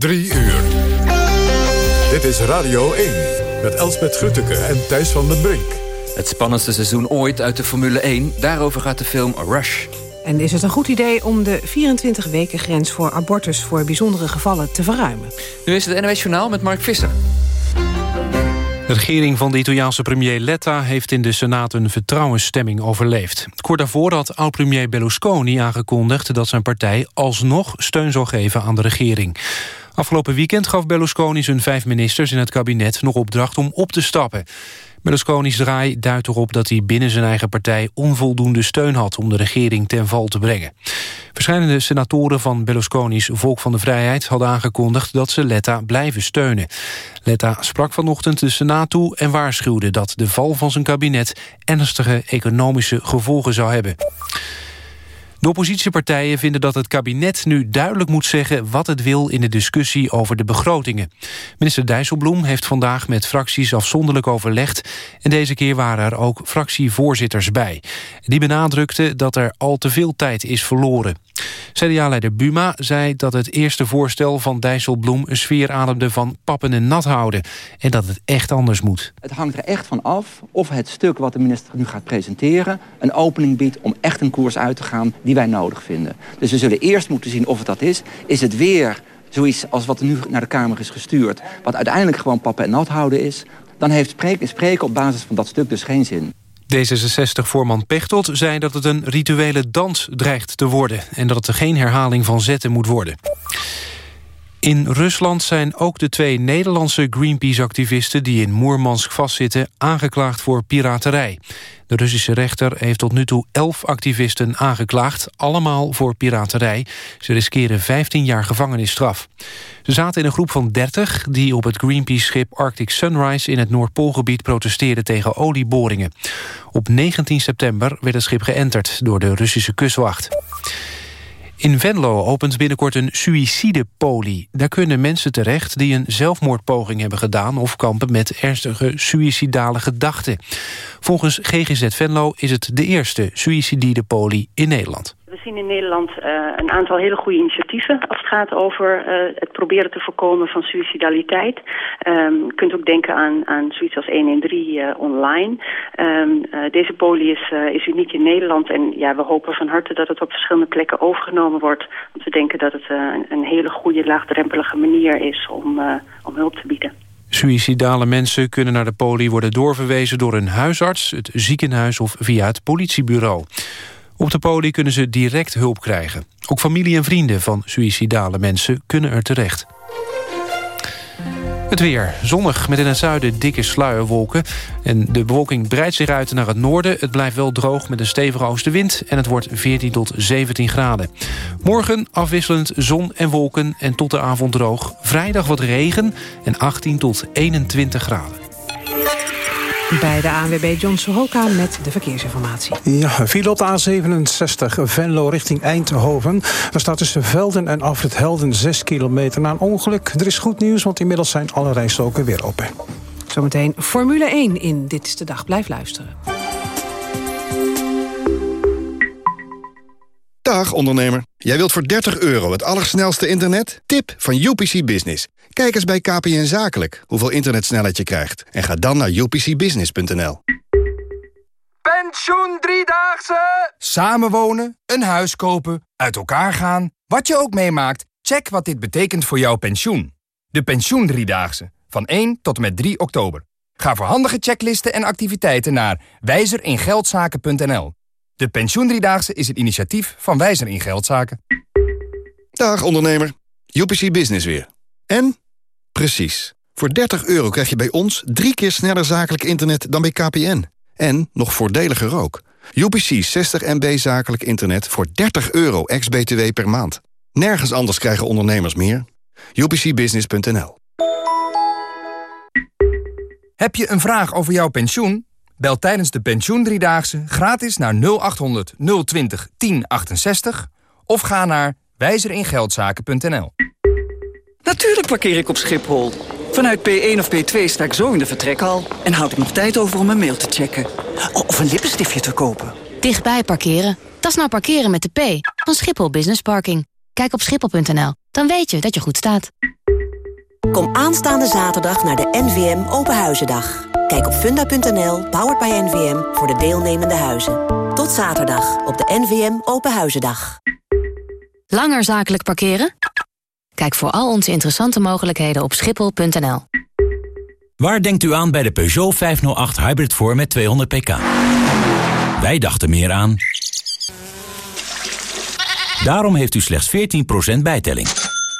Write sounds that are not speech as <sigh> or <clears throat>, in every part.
Drie uur. Dit is Radio 1 met Elsbeth Grutteke en Thijs van den Brink. Het spannendste seizoen ooit uit de Formule 1. Daarover gaat de film Rush. En is het een goed idee om de 24-weken grens voor abortus... voor bijzondere gevallen te verruimen? Nu is het NOS Journaal met Mark Visser. De regering van de Italiaanse premier Letta heeft in de Senaat een vertrouwensstemming overleefd. Kort daarvoor had oud-premier Berlusconi aangekondigd dat zijn partij alsnog steun zou geven aan de regering. Afgelopen weekend gaf Berlusconi zijn vijf ministers in het kabinet nog opdracht om op te stappen. Berlusconi's draai duidt erop dat hij binnen zijn eigen partij onvoldoende steun had om de regering ten val te brengen. Verschillende senatoren van Berlusconi's Volk van de Vrijheid hadden aangekondigd dat ze Letta blijven steunen. Letta sprak vanochtend de Senaat toe en waarschuwde dat de val van zijn kabinet ernstige economische gevolgen zou hebben. De oppositiepartijen vinden dat het kabinet nu duidelijk moet zeggen... wat het wil in de discussie over de begrotingen. Minister Dijsselbloem heeft vandaag met fracties afzonderlijk overlegd... en deze keer waren er ook fractievoorzitters bij. Die benadrukten dat er al te veel tijd is verloren. CDA-leider Buma zei dat het eerste voorstel van Dijsselbloem... een sfeer ademde van pappen en nat houden... en dat het echt anders moet. Het hangt er echt van af of het stuk wat de minister nu gaat presenteren... een opening biedt om echt een koers uit te gaan wij nodig vinden. Dus we zullen eerst moeten zien of het dat is. Is het weer zoiets als wat er nu naar de Kamer is gestuurd... wat uiteindelijk gewoon pappen en nat houden is... dan heeft spreken, spreken op basis van dat stuk dus geen zin. D66-voorman Pechtold zei dat het een rituele dans dreigt te worden... en dat het geen herhaling van zetten moet worden. In Rusland zijn ook de twee Nederlandse Greenpeace-activisten... die in Moermansk vastzitten, aangeklaagd voor piraterij. De Russische rechter heeft tot nu toe elf activisten aangeklaagd... allemaal voor piraterij. Ze riskeren 15 jaar gevangenisstraf. Ze zaten in een groep van 30 die op het Greenpeace-schip Arctic Sunrise... in het Noordpoolgebied protesteerden tegen olieboringen. Op 19 september werd het schip geënterd door de Russische kustwacht. In Venlo opent binnenkort een suïcidepolie. Daar kunnen mensen terecht die een zelfmoordpoging hebben gedaan... of kampen met ernstige suïcidale gedachten. Volgens GGZ Venlo is het de eerste suïcidepolie in Nederland. We zien in Nederland uh, een aantal hele goede initiatieven als het gaat over uh, het proberen te voorkomen van suicidaliteit. Um, je kunt ook denken aan, aan zoiets als 113 uh, online. Um, deze poli is, is uniek in Nederland en ja, we hopen van harte dat het op verschillende plekken overgenomen wordt. Want we denken dat het een, een, hele goede laagdrempelige manier is om, om hulp te bieden. Suïcidale mensen kunnen naar de poli worden doorverwezen door een huisarts, het ziekenhuis of via het politiebureau. Op de poli kunnen ze direct hulp krijgen. Ook familie en vrienden van suïcidale mensen kunnen er terecht. Het weer. Zonnig met in het zuiden dikke sluierwolken. En de bewolking breidt zich uit naar het noorden. Het blijft wel droog met een stevige oostenwind. En het wordt 14 tot 17 graden. Morgen afwisselend zon en wolken en tot de avond droog. Vrijdag wat regen en 18 tot 21 graden. Bij de ANWB John Sohoka met de verkeersinformatie. Ja, file op de A67 Venlo richting Eindhoven. Daar staat tussen Velden en Afrit Helden 6 kilometer na een ongeluk. Er is goed nieuws, want inmiddels zijn alle rijstroken weer open. Zometeen Formule 1 in Dit is de Dag. Blijf luisteren. Dag ondernemer. Jij wilt voor 30 euro het allersnelste internet? Tip van UPC Business. Kijk eens bij KPN Zakelijk hoeveel internetsnelheid je krijgt. En ga dan naar upcbusiness.nl. Pensioen Driedaagse! Samenwonen, een huis kopen, uit elkaar gaan. Wat je ook meemaakt, check wat dit betekent voor jouw pensioen. De Pensioen Driedaagse, van 1 tot en met 3 oktober. Ga voor handige checklisten en activiteiten naar wijzeringeldzaken.nl. De Pensioendriedaagse is het initiatief van Wijzer in Geldzaken. Dag ondernemer, UPC Business weer. En? Precies. Voor 30 euro krijg je bij ons drie keer sneller zakelijk internet dan bij KPN. En nog voordeliger ook. UPC 60 MB zakelijk internet voor 30 euro ex-BTW per maand. Nergens anders krijgen ondernemers meer. UPCbusiness.nl Heb je een vraag over jouw pensioen? Bel tijdens de pensioendriedaagse gratis naar 0800 020 1068 of ga naar wijzeringeldzaken.nl. Natuurlijk parkeer ik op Schiphol. Vanuit P1 of P2 sta ik zo in de vertrekhal en houd ik nog tijd over om een mail te checken. Of een lippenstiftje te kopen. Dichtbij parkeren. Dat is nou parkeren met de P van Schiphol Business Parking. Kijk op schiphol.nl, dan weet je dat je goed staat. Kom aanstaande zaterdag naar de NVM Openhuizendag. Kijk op funda.nl, powered by NVM, voor de deelnemende huizen. Tot zaterdag op de NVM Openhuizendag. Langer zakelijk parkeren? Kijk voor al onze interessante mogelijkheden op schiphol.nl. Waar denkt u aan bij de Peugeot 508 Hybrid voor met 200 pk? Wij dachten meer aan... Daarom heeft u slechts 14% bijtelling.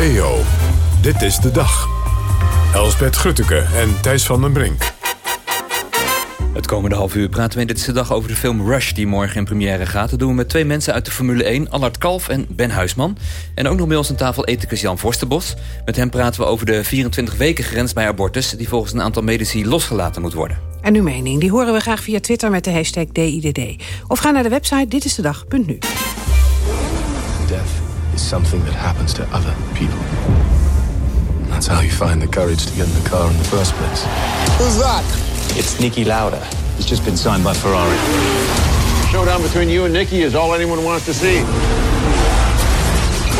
EO, dit is de dag. Elsbeth Grutteke en Thijs van den Brink. Het komende half uur praten we in Dit is de Dag over de film Rush... die morgen in première gaat. Dat doen we met twee mensen uit de Formule 1. Allard Kalf en Ben Huisman. En ook nog bij ons aan tafel ethicus Jan Vorstenbos. Met hem praten we over de 24 weken grens bij abortus... die volgens een aantal medici losgelaten moet worden. En uw mening, die horen we graag via Twitter met de hashtag DIDD. Of ga naar de website ditistedag.nu. Death is something that happens to other people. That's how you find the courage to get in the car in the first place. Who's that? It's Nicky Lauda. He's just been signed by Ferrari. Showdown between you and Nicky is all anyone wants to see.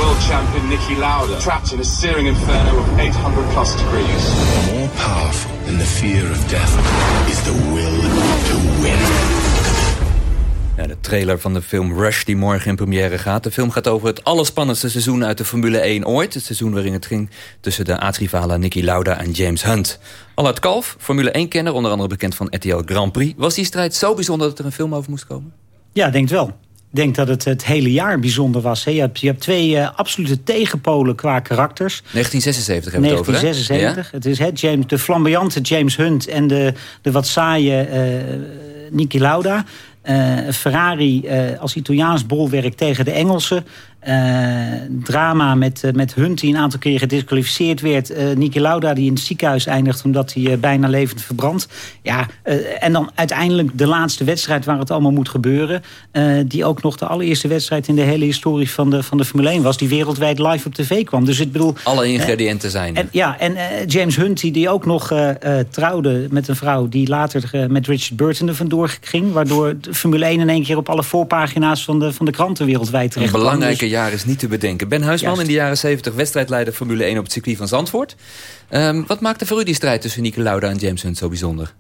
World champion Nicky Lauda, trapped in a searing inferno of 800 plus degrees. More powerful than the fear of death is the will to win. Ja, de trailer van de film Rush die morgen in première gaat. De film gaat over het allerspannendste seizoen uit de Formule 1 ooit. Het seizoen waarin het ging tussen de aardrivalen Nicky Lauda en James Hunt. Allard Kalf, Formule 1-kenner, onder andere bekend van RTL Grand Prix. Was die strijd zo bijzonder dat er een film over moest komen? Ja, ik denk het wel. Ik denk dat het het hele jaar bijzonder was. Je, hebt, je hebt twee uh, absolute tegenpolen qua karakters. 1976 hebben we het over, 1976. Het is hè, James, de flamboyante James Hunt en de, de wat saaie uh, Niki Lauda. Uh, Ferrari uh, als Italiaans bolwerk tegen de Engelsen. Uh, drama met, met Hunt die een aantal keer gedisqualificeerd werd. Uh, Niki Lauda die in het ziekenhuis eindigt omdat hij bijna levend verbrandt. Ja, en dan uiteindelijk de laatste wedstrijd waar het allemaal moet gebeuren. die ook nog de allereerste wedstrijd in de hele historie van de, van de Formule 1 was. Die wereldwijd live op tv kwam. Dus ik bedoel... Alle ingrediënten zijn en, Ja, en James Hunt die, die ook nog trouwde met een vrouw die later met Richard Burton er vandoor ging. Waardoor Formule 1 in één keer op alle voorpagina's van de, van de kranten wereldwijd terecht Een belangrijke dus... jaar is niet te bedenken. Ben Huisman Juist. in de jaren 70 wedstrijdleider Formule 1 op het circuit van Zandvoort. Um, wat maakte voor u die strijd tussen Niki Lauda en James Hunt zo bijzonder?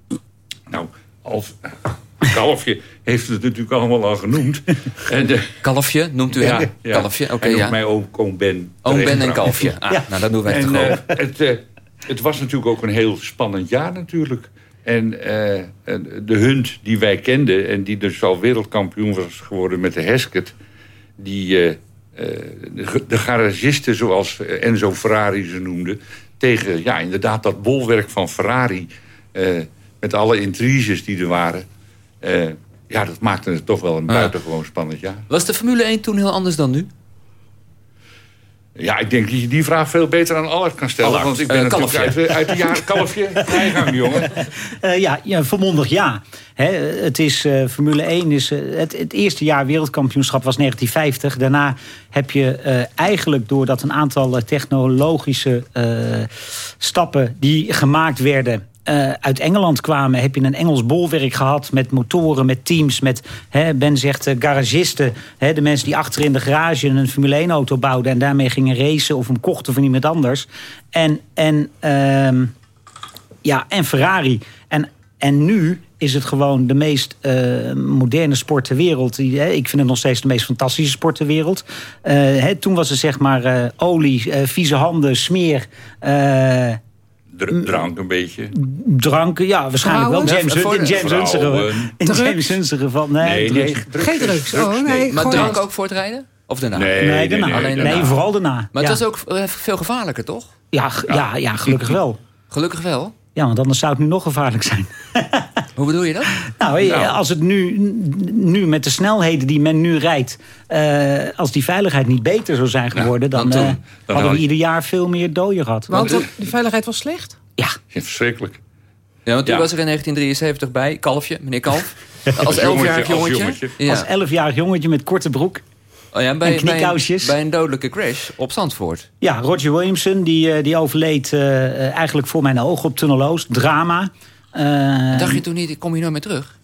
Nou, als kalfje heeft het natuurlijk allemaal al genoemd. <laughs> en de... Kalfje, noemt u hem? Ja, Kalfje, oké, okay, en ja. mij ook oom Ben. Oom Ben en kalfje. Ah, ja. Nou, dat doen wij en, toch uh, ook. <laughs> Het, uh, het was natuurlijk ook een heel spannend jaar natuurlijk. En uh, de Hunt die wij kenden... en die dus al wereldkampioen was geworden met de Hesket... die de, de garagisten, zoals Enzo Ferrari ze noemde... tegen ja, inderdaad dat bolwerk van Ferrari... met alle intriges die er waren... ja, dat maakte het toch wel een buitengewoon spannend jaar. Was de Formule 1 toen heel anders dan nu? Ja, ik denk dat je die vraag veel beter aan Allard kan stellen. Allard, want ik ben uh, natuurlijk uit, uit de jaren <laughs> kalfje. Vrijgang, jongen. Uh, <laughs> ja, ja, volmondig ja. He, het is, uh, Formule 1 is... Het, het, eerste jaar wereldkampioenschap was 1950. Daarna heb je eigenlijk doordat een aantal technologische stappen... die gemaakt werden uh, uit Engeland kwamen... heb je een Engels bolwerk gehad met motoren, met teams... met, hè, Ben zegt, uh, garagisten. Hè, de mensen die achter in de garage een Formule 1-auto bouwden... en daarmee gingen racen of hem kochten van iemand anders. En, en, uh, ja, en Ferrari. En, en nu is het gewoon de meest uh, moderne sport ter wereld. Ik vind het nog steeds de meest fantastische sport ter wereld. Hè, toen was het zeg maar olie, vieze handen, smeer... Drank een beetje. Drank, ja, waarschijnlijk Vrouwen? wel. James, Ja, in James Hunt's geval. In Drugs? James Hunt's geval. Nee, Nee, drugs. nee, drugs Geen is- drugs. Oh, nee, Maar gewoon drank ook voor het rijden? Of daarna? Nee, Nee, daarna. nee, Alleen nee, daarna. vooral daarna. Maar ja. het was ook eh, veel gevaarlijker, toch? Ja, ja, ja, gelukkig <laughs> wel. Gelukkig wel. Ja, want anders zou het nu nog gevaarlijk zijn. <laughs> Hoe bedoel je dat? Nou, nou, als het nu, nu met de snelheden die men nu rijdt... Uh, als die veiligheid niet beter zou zijn geworden... dan, dan, uh, dan hadden we ieder jaar veel meer doden gehad. Want de veiligheid was slecht? Ja. ja verschrikkelijk. Ja, want u was er in 1973 bij, Kalfje, meneer Kalf. <laughs> Als elfjarig jongetje. Als elfjarig jongetje met korte broek. Oh ja, bij, bij, een, bij een dodelijke crash op Zandvoort. Ja, Roger Williamson die, die overleed uh, eigenlijk voor mijn ogen op Tunneloos. Drama. Uh, Dacht je toen niet, ik kom hier nooit meer terug?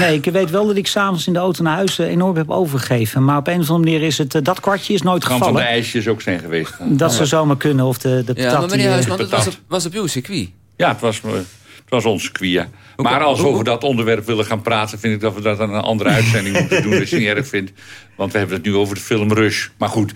Nee, ik weet wel dat ik s'avonds in de auto naar huis enorm heb overgegeven. Maar op een of andere manier is het, dat kwartje is nooit gevallen. Kan van de ijsjes ook zijn geweest. Dat zou zomaar kunnen. Of de, de ja, maar meneer Huisman, het was op, was op uw circuit. Ja, het was, het was ons circuit, ja. Maar als we over dat onderwerp willen gaan praten... vind ik dat we dat aan een andere uitzending moeten doen. Dat je niet erg vindt. Want we hebben het nu over de film Rush. Maar goed,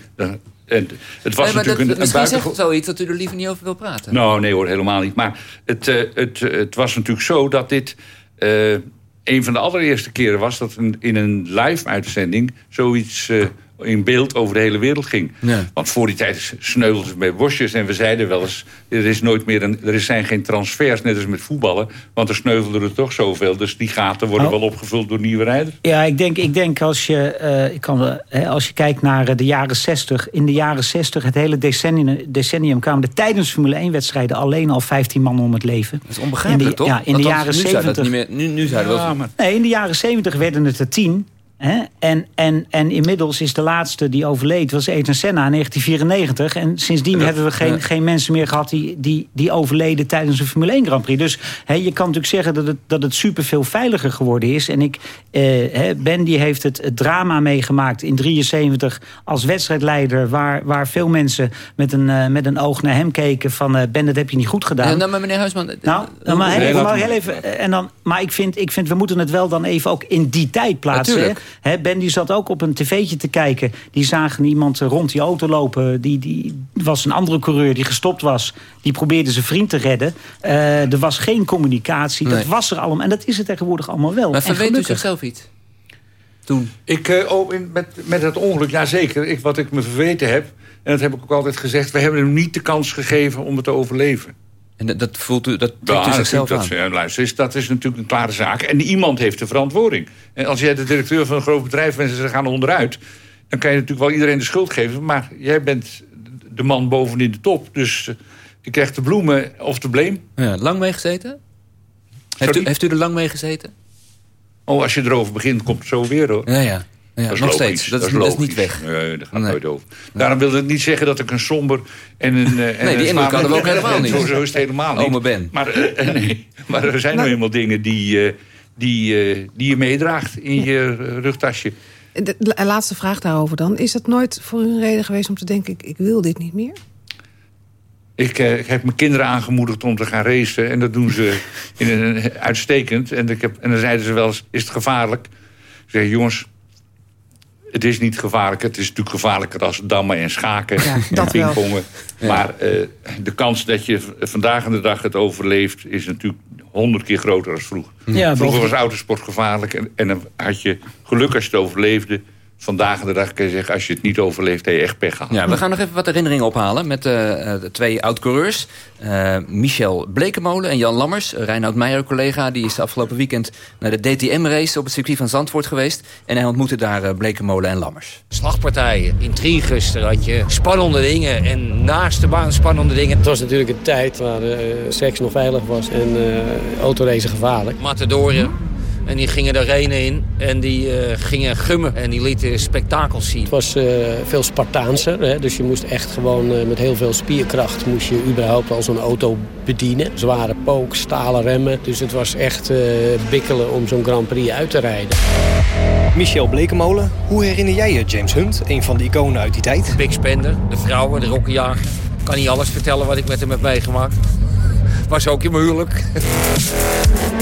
en het was nee, natuurlijk dat, een, een misschien zegt zoiets dat u er liever niet over wil praten. Nou, nee hoor, helemaal niet. Maar het, uh, het, het was natuurlijk zo dat dit... Uh, een van de allereerste keren was dat in een live-uitzending... zoiets uh, in beeld over de hele wereld ging. Ja. Want voor die tijd sneuvelden ze bij bosjes. En we zeiden wel eens, er, is nooit meer een, er zijn geen transfers, net als met voetballen. Want er sneuvelden er toch zoveel. Dus die gaten worden Oh. wel opgevuld door nieuwe rijders. Ja, ik denk, ik denk als, je, eh, ik kan, hè, als je kijkt naar eh, de jaren 60... in de jaren 60, het hele decennium, decennium kwamen er tijdens Formule 1-wedstrijden... alleen al 15 man om het leven. Dat is onbegrijpelijk, in de, toch? Ja, in de jaren nu zou dat 70... niet meer- nu, nu zouden we wel... Nee, in de jaren 70 werden het er 10. Hè? En, en, en inmiddels is de laatste die overleed, was Ayrton Senna in 1994. En sindsdien hebben we geen, ja. geen mensen meer gehad die, die, die overleden tijdens een Formule 1 Grand Prix. Dus hè, je kan natuurlijk zeggen dat het, dat het super veel veiliger geworden is. En ik, eh, hè, Ben die heeft het, het drama meegemaakt in 73 als wedstrijdleider. Waar, waar veel mensen met een, eh, met een oog naar hem keken van eh, Ben, dat heb je niet goed gedaan. Ja, nou, maar meneer Huisman... Nou, nou, maar heel, even, laat maar maar. heel even. eh, En dan, maar ik vind, ik vind, we moeten het wel dan even ook in die tijd plaatsen. Hè, ben die zat ook op een tv'tje te kijken. Die zagen iemand rond die auto lopen. Die, die was een andere coureur die gestopt was. Die probeerde zijn vriend te redden. Eh, er was geen communicatie. Dat was er allemaal. En dat is het tegenwoordig allemaal wel. Maar En verweet u gelukkig. zichzelf iets? Toen? Ik, eh, oh, in, met, met het ongeluk, ja zeker. Ik, wat ik me verweten heb, en dat heb ik ook altijd gezegd... we hebben hem niet de kans gegeven om het te overleven. En dat, dat voelt u, dat Ja, u zichzelf aan? dat, ja, luister, is, dat is natuurlijk een klare zaak. En iemand heeft de verantwoording. En als jij de directeur van een groot bedrijf bent en ze gaan onderuit... dan kan je natuurlijk wel iedereen de schuld geven. Maar jij bent de man bovenin de top. Dus eh, je krijgt de bloemen of de blame. Ja, lang meegezeten? Heeft u, heeft u er lang mee gezeten? Oh, als je erover begint, komt het zo weer hoor. Ja, ja. Ja dat is nog logisch. steeds. Dat, is, dat is niet weg. Nee, dat gaat nooit over. Daarom wil ik niet zeggen dat ik een somber en een... eh, en Nee, die indruk hadden we ook helemaal niet. Zo, zo is het helemaal niet. Ome Ben. Maar, eh, eh, nee, maar er zijn nou eenmaal dingen die, eh, die, eh, die je meedraagt in je rugtasje. De, la- laatste vraag daarover dan. Is het nooit voor u een reden geweest om te denken... ik, ik wil dit niet meer? Ik, eh, ik heb mijn kinderen aangemoedigd om te gaan racen. En dat doen ze <laughs> in een, uitstekend. En, ik heb, en dan zeiden ze wel eens, is het gevaarlijk? Ik zeg, jongens, het is niet gevaarlijk. Het is natuurlijk gevaarlijker als dammen en schaken en dat wel. pingpongen. Maar eh, de kans dat je vandaag aan de dag het overleeft... is natuurlijk honderd keer groter dan vroeger. Ja, vroeger was autosport gevaarlijk. En, en dan had je geluk als je het overleefde. Vandaag de dag kun je zeggen, als je het niet overleeft... heb je echt pech gehad. Ja, we gaan nog even wat herinneringen ophalen met eh, de twee oud-coureurs. Eh, Michel Blekemolen en Jan Lammers. Uh, Reinoud Meijer, collega, die is afgelopen weekend... naar de DTM-race op het circuit van Zandvoort geweest. En hij ontmoette daar eh, Blekemolen en Lammers. Slagpartijen, intriges, had je spannende dingen en naast de baan spannende dingen. Het was natuurlijk een tijd waar eh, seks nog veilig was en eh autoracen gevaarlijk. Matadoren. En die gingen de arena in en die eh, gingen gummen en die lieten spektakels zien. Het was eh, veel Spartaanser, hè? dus je moest echt gewoon eh, met heel veel spierkracht... moest je überhaupt al zo'n auto bedienen. Zware pook, stalen remmen, dus het was echt eh, bikkelen om zo'n Grand Prix uit te rijden. Michel Blekemolen, hoe herinner jij je James Hunt, een van de iconen uit die tijd? Big Spender, de vrouwen, de rokkenjager. Ik kan niet alles vertellen wat ik met hem heb meegemaakt. Was ook in mijn huwelijk.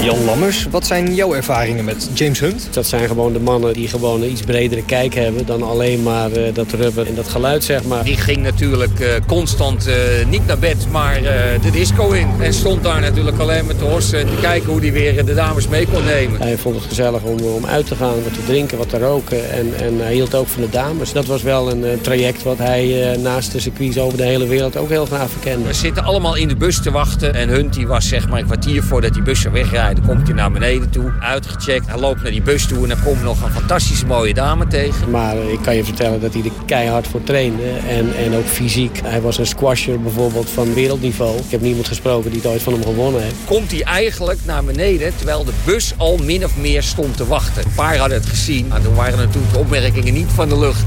Jan Lammers, wat zijn jouw ervaringen met James Hunt? Dat zijn gewoon de mannen die gewoon een iets bredere kijk hebben... dan alleen maar eh, dat rubber en dat geluid, zeg maar. Die ging natuurlijk eh, constant eh, niet naar bed, maar eh, de disco in. En stond daar natuurlijk alleen met de horsen en te kijken hoe hij weer de dames mee kon nemen. Hij vond het gezellig om, om uit te gaan, wat te drinken, wat te roken. En, en hij hield ook van de dames. Dat was wel een eh, traject wat hij eh, naast de circuits over de hele wereld ook heel graag verkende. We zitten allemaal in de bus te wachten. En Die was zeg maar een kwartier voordat die bus zou wegrijden. Komt hij naar beneden toe, uitgecheckt. Hij loopt naar die bus toe en dan komt nog een fantastische mooie dame tegen. Maar ik kan je vertellen dat hij er keihard voor trainde. En, en ook fysiek. Hij was een squasher bijvoorbeeld van wereldniveau. Ik heb niemand gesproken die het ooit van hem gewonnen heeft. Komt hij eigenlijk naar beneden terwijl de bus al min of meer stond te wachten. Een paar hadden het gezien, maar toen waren natuurlijk de opmerkingen niet van de lucht.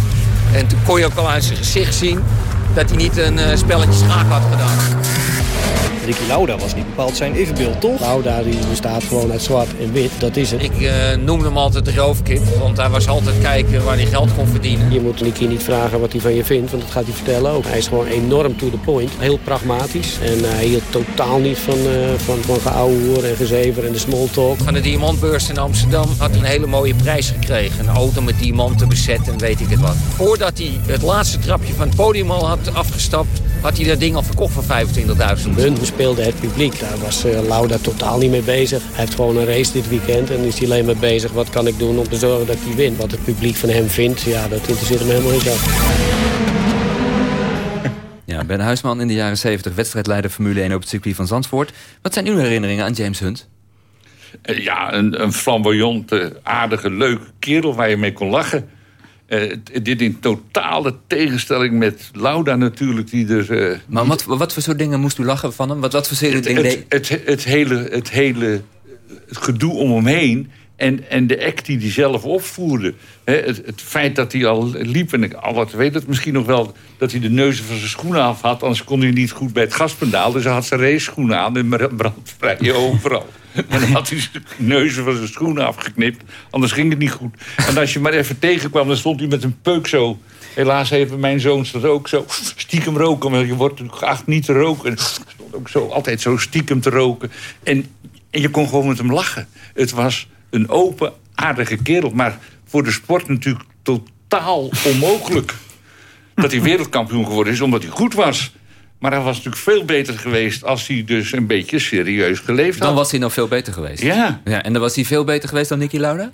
En toen kon je ook wel aan zijn gezicht zien dat hij niet een uh, spelletje schaak had gedaan. Ricky Lauda was niet bepaald zijn evenbeeld, toch? Lauda die bestaat gewoon uit zwart en wit, dat is het. Ik uh, noemde hem altijd de roofkid, want hij was altijd kijken waar hij geld kon verdienen. Je moet Ricky niet vragen wat hij van je vindt, want dat gaat hij vertellen ook. Hij is gewoon enorm to the point, heel pragmatisch. En hij hield totaal niet van, uh, van, van geouwehoer en gezever en de small talk. Van de diamantbeurs in Amsterdam had hij een hele mooie prijs gekregen. Een auto met diamanten bezet en weet ik het wat. Voordat hij het laatste trapje van het podium al had afgestapt, had hij dat ding al verkocht voor 25.000 speelde het publiek. Daar was uh, Lauda totaal niet mee bezig. Hij heeft gewoon een race dit weekend en is hij alleen maar bezig... wat kan ik doen om te zorgen dat hij wint. Wat het publiek van hem vindt, ja, dat interesseert hem helemaal niet. <laughs> Ja, Ben Huisman in de jaren 70, wedstrijdleider Formule 1 op het circuit van Zandvoort. Wat zijn uw herinneringen aan James Hunt? Ja, een, een flamboyante, aardige, leuke kerel waar je mee kon lachen. Uh, dit in totale tegenstelling met Lauda natuurlijk. Die er, uh, maar wat, wat voor soort dingen moest u lachen van hem? Wat, wat voor soort dingen het, het, het, het, hele, het hele het gedoe om hem heen... En, en de act die hij zelf opvoerde. het, feit dat hij al liep, en ik wat weet het misschien nog wel... dat hij de neuzen van zijn schoenen af had... anders kon hij niet goed bij het gaspendaal. Dus hij had zijn race schoenen aan en brandvrij <laughs> overal. En dan had hij zijn neuzen van zijn schoenen afgeknipt. Anders ging het niet goed. En als je maar even tegenkwam, dan stond hij met een peuk zo. Helaas heeft mijn zoon dat ook zo stiekem roken. Maar je wordt geacht niet te roken. En stond ook zo, altijd zo stiekem te roken. En, en je kon gewoon met hem lachen. Het was een open, aardige kerel. Maar voor de sport natuurlijk totaal onmogelijk. <laughs> dat hij wereldkampioen geworden is, omdat hij goed was. Maar hij was natuurlijk veel beter geweest als hij dus een beetje serieus geleefd had. Dan was hij nog veel beter geweest. Ja. ja en dan was hij veel beter geweest dan Nicky Lauda?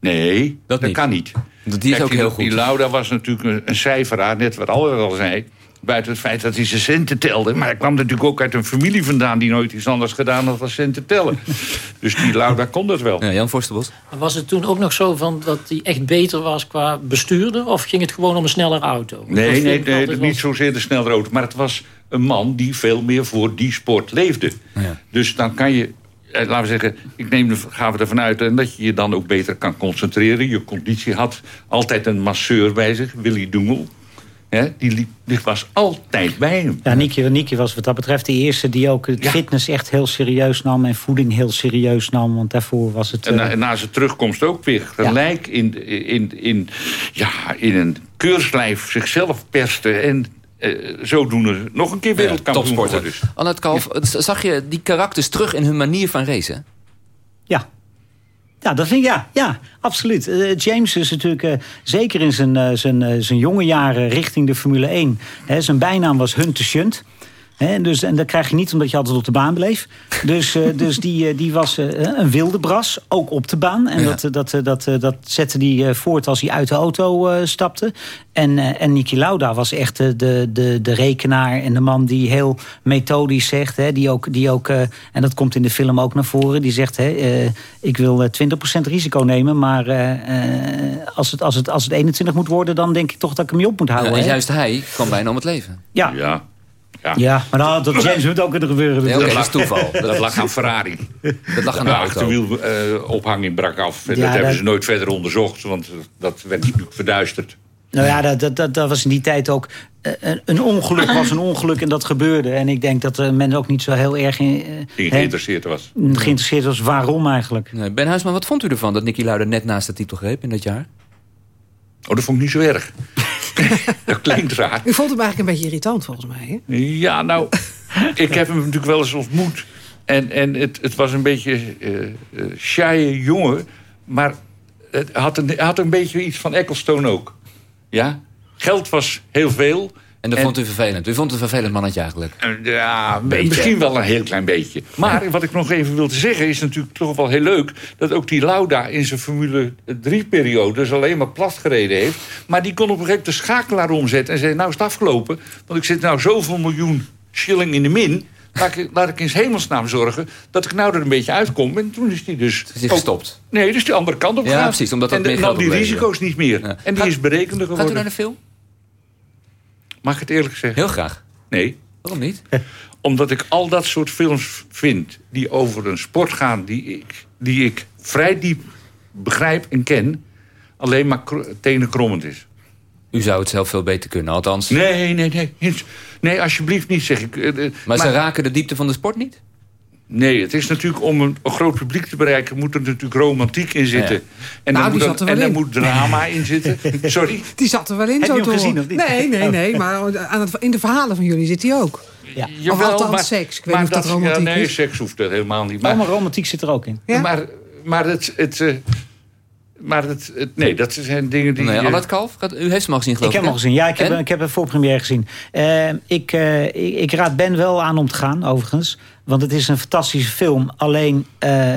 Nee, dat, kan niet. Die is ook heel goed. Die Lauda was natuurlijk een, een cijferaar, net wat Albert al zei. Buiten het feit dat hij zijn centen telde. Maar hij kwam natuurlijk ook uit een familie vandaan... die nooit iets anders gedaan had dan centen tellen. <laughs> dus die Lauda kon dat wel. Ja, Jan Forsterbos. Was het toen ook nog zo van dat hij echt beter was qua bestuurder? Of ging het gewoon om een snellere auto? Nee, nee, nee niet zozeer de snellere auto. Maar het was een man die veel meer voor die sport leefde. Ja. Dus dan kan je eh, laten we zeggen, ik neem, gaan we ervan uit... dat je je dan ook beter kan concentreren. Je conditie had altijd een masseur bij zich, Willy Doengel. Die, die, was altijd bij hem. Ja, Nicky, Nicky was wat dat betreft de eerste die ook het fitness echt heel serieus nam... en voeding heel serieus nam, want daarvoor was het... En, na, uh... na zijn terugkomst ook weer. Gelijk in, in, in, ja, in een keurslijf zichzelf perste... en uh, zodoende nog een keer wereldkampioen ja, dus. Annette Kalf, zag je die karakters terug in hun manier van racen? Ja, ja, dat vind ja, ja absoluut. Uh, James is natuurlijk uh, zeker in zijn, uh, zijn, zijn jonge jaren richting de Formule 1. Hè, zijn bijnaam was Hunt de Shunt. He, dus, en dat krijg je niet omdat je altijd op de baan bleef. Dus, uh, <laughs> dus die, uh, die was uh, een wilde bras, ook op de baan. En ja. dat, dat, dat, dat zette hij voort als hij uit de auto stapte. En, en Niki Lauda was echt de, de, de rekenaar en de man die heel methodisch zegt. Hè, die ook, die ook, en dat komt in de film ook naar voren. Die zegt, hè, ik wil 20% risico nemen. Maar als, het, als, het, als het 21 moet worden, dan denk ik toch dat ik hem niet op moet houden. Ja, en hè? juist hij kwam bijna om het leven. Ja. ja. Ja, ja maar nou, dat James moet ook kunnen gebeuren. Nee, dat is toeval. <laughs> Dat lag aan Ferrari. Dat lag aan de, de achterwielophanging uh, brak af. Ja, dat, dat hebben ze nooit verder onderzocht, want dat werd natuurlijk verduisterd. Nou ja, dat, dat, dat was in die tijd ook... Een, een ongeluk was een ongeluk en dat gebeurde. En ik denk dat uh, men ook niet zo heel erg... In, uh, geïnteresseerd was. Geïnteresseerd was waarom eigenlijk. Nee, ben Huisman, wat vond u ervan dat Nicky Lauda net naast de titel greep in dat jaar? Oh, dat vond ik niet zo erg. <laughs> dat klinkt raar. U vond hem eigenlijk een beetje irritant volgens mij, hè? Ja, nou, ik heb hem natuurlijk wel eens ontmoet. En, en het, het was een beetje uh, saaie jongen. Maar het had een, had een beetje iets van Ecclestone ook. Ja? Geld was heel veel. En dat en, vond u vervelend? U vond het een vervelend mannetje eigenlijk? Ja, misschien wel een heel klein beetje. Maar wat ik nog even wilde zeggen is natuurlijk toch wel heel leuk... dat ook die Lauda in zijn Formule 3-periode dus alleen maar plat gereden heeft. Maar die kon op een gegeven moment de schakelaar omzetten... en zei, nou is het afgelopen, want ik zit nou zoveel miljoen shilling in de min... laat ik, laat ik in hemelsnaam zorgen... dat ik nou er een beetje uitkom. En toen is die dus... Is die gestopt? Nee, dus die andere kant op Ja, gegaan. precies, omdat dat en de- meer nam geld die risico's niet meer. En die is berekender geworden. Gaat u naar de film? Mag ik het eerlijk zeggen? Heel graag. Nee. Waarom niet? <laughs> Omdat ik al dat soort films vind... die over een sport gaan die ik, die ik vrij diep begrijp en ken... alleen maar kro- tenenkrommend is. U zou het zelf veel beter kunnen, althans. Nee, nee, nee. Nee, alsjeblieft niet, zeg ik. Eh, eh, Maar, ze raken de diepte van de sport niet? Nee, het is natuurlijk om een, een groot publiek te bereiken... moet er natuurlijk romantiek in zitten. Ja. En, Nou, dan die moet zat wel en dan moet drama in zitten. <laughs> Sorry? Die zat er wel in, Heb zo je te hem gezien horen. of niet? Nee, nee, Oh. nee. Maar aan het, in de verhalen van jullie zit hij ook. Ja. Of althans seks. Ik weet niet of dat romantiek ja, nee, is. seks hoeft er helemaal niet. Maar, maar romantiek zit er ook in. Maar, maar het... het eh, maar het, het, nee, dat zijn dingen die... Nee, al dat kalf? U heeft hem al gezien, Ik geloof heb ik. hem al gezien. Ja, ik heb, En? ik heb een voorpremière gezien. Eh, ik, eh, ik, ik raad Ben wel aan om te gaan, overigens. Want het is een fantastische film. Alleen, eh,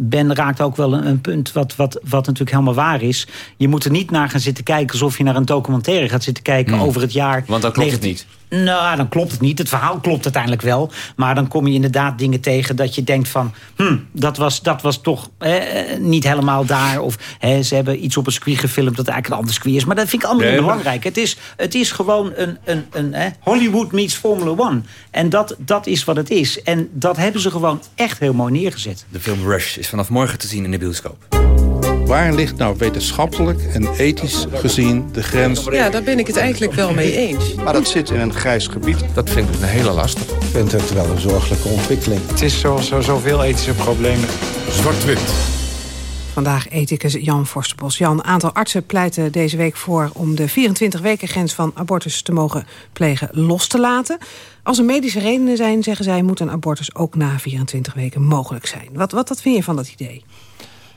Ben raakt ook wel een, een punt wat, wat, wat natuurlijk helemaal waar is. Je moet er niet naar gaan zitten kijken... alsof je naar een documentaire gaat zitten kijken Hmm. over het jaar... Want dan klopt het 19 niet. Nou, dan klopt het niet. Het verhaal klopt uiteindelijk wel. Maar dan kom je inderdaad dingen tegen dat je denkt van... Hm, dat, was, dat was toch eh, niet helemaal daar. Of hè, ze hebben iets op een circuit gefilmd dat eigenlijk een ander circuit is. Maar dat vind ik allemaal Nee, niet maar- belangrijk. Het is, het is gewoon een, een, een hè, Hollywood meets Formula One. En dat, dat is wat het is. En dat hebben ze gewoon echt heel mooi neergezet. De film Rush is vanaf morgen te zien in de bioscoop. Waar ligt nou wetenschappelijk en ethisch gezien de grens? Ja, daar ben ik het eigenlijk wel mee eens. Maar dat zit in een grijs gebied. Dat vind ik een hele lastige. Ik vind het wel een zorgelijke ontwikkeling. Het is zoals zo, zoveel ethische problemen. Zwart-wit. Vandaag ethicus Jan Forsterbos. Jan, een aantal artsen pleiten deze week voor... om de 24-weken grens van abortus te mogen plegen los te laten. Als er medische redenen zijn, zeggen zij... moet een abortus ook na 24 weken mogelijk zijn. Wat, wat, wat vind je van dat idee?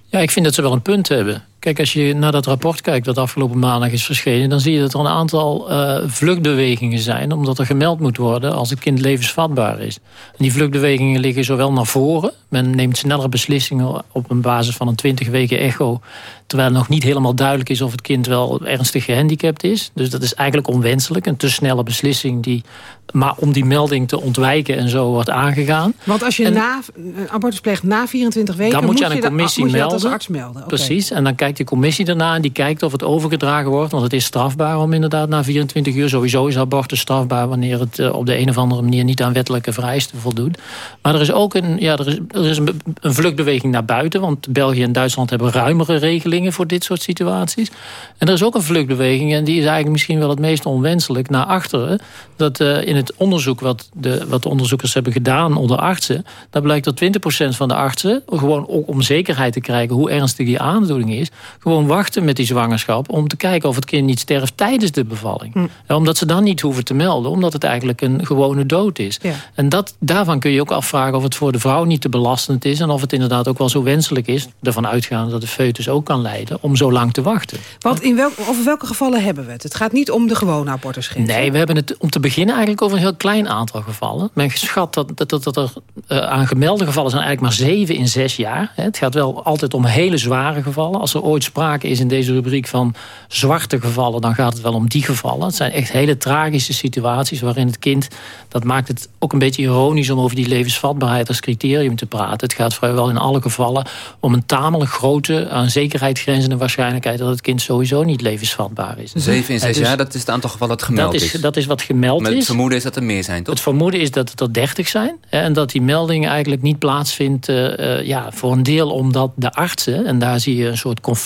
Ja, ik vind dat ze wel een punt hebben. Kijk, als je naar dat rapport kijkt dat afgelopen maandag is verschenen... dan zie je dat er een aantal eh, vluchtbewegingen zijn... omdat er gemeld moet worden als het kind levensvatbaar is. En die vluchtbewegingen liggen zowel naar voren... men neemt snellere beslissingen op een basis van een 20 weken echo... terwijl nog niet helemaal duidelijk is of het kind wel ernstig gehandicapt is. Dus dat is eigenlijk onwenselijk. Een te snelle beslissing die... maar om die melding te ontwijken en zo wordt aangegaan. Want als je En- na, een abortus pleegt na 24 weken... Dan moet je aan een dat- commissie moet je melden. dat als arts melden. Precies. En dan kijkt de commissie daarna en die kijkt of het overgedragen wordt. Want het is strafbaar om inderdaad na 24 uur... sowieso is abortus strafbaar wanneer het eh, op de een of andere manier... niet aan wettelijke vereisten voldoet. Maar er is ook een, ja, er is, er is een, vluchtbeweging naar buiten. Want België en Duitsland hebben ruimere regelingen voor dit soort situaties. En er is ook een vluchtbeweging en die is eigenlijk misschien wel het meest onwenselijk naar achteren. Dat eh, in het onderzoek wat de, wat de onderzoekers hebben gedaan onder artsen... daar blijkt dat 20% van de artsen, gewoon ook om zekerheid te krijgen... hoe ernstig die aandoening is, gewoon wachten met die zwangerschap... om te kijken of het kind niet sterft tijdens de bevalling. Ja, omdat ze dan niet hoeven te melden, omdat het eigenlijk een gewone dood is. Ja. En dat, daarvan kun je ook afvragen of het voor de vrouw niet te belastend is... en of het inderdaad ook wel zo wenselijk is, ervan uitgaande dat de foetus ook kan leiden... om zo lang te wachten. Want in welk, over welke gevallen hebben we het? Het gaat niet om de gewone abortusgrens. Nee, we hebben het om te beginnen eigenlijk over een heel klein aantal gevallen. Men geschat dat, dat, dat, dat er eh, aan gemelde gevallen zijn eigenlijk maar zeven in zes jaar. Het gaat wel altijd om hele zware gevallen. Als er ooit sprake is in deze rubriek van zwarte gevallen... dan gaat het wel om die gevallen. Het zijn echt hele tragische situaties waarin het kind... dat maakt het ook een beetje ironisch om over die levensvatbaarheid als criterium te praten. Het gaat vrijwel in alle gevallen om een tamelijk grote... aan zekerheid grenzende waarschijnlijkheid... dat het kind sowieso niet levensvatbaar is. Zeven in Ja, zes dus- jaar, dat is het aantal gevallen dat gemeld dat is, dat is wat gemeld is. het vermoeden is dat er meer zijn, toch? Het vermoeden is dat het er 30 zijn. hè, En dat die melding eigenlijk niet plaatsvindt. eh, eh, ja, voor een deel omdat de artsen, en daar zie je een soort conflict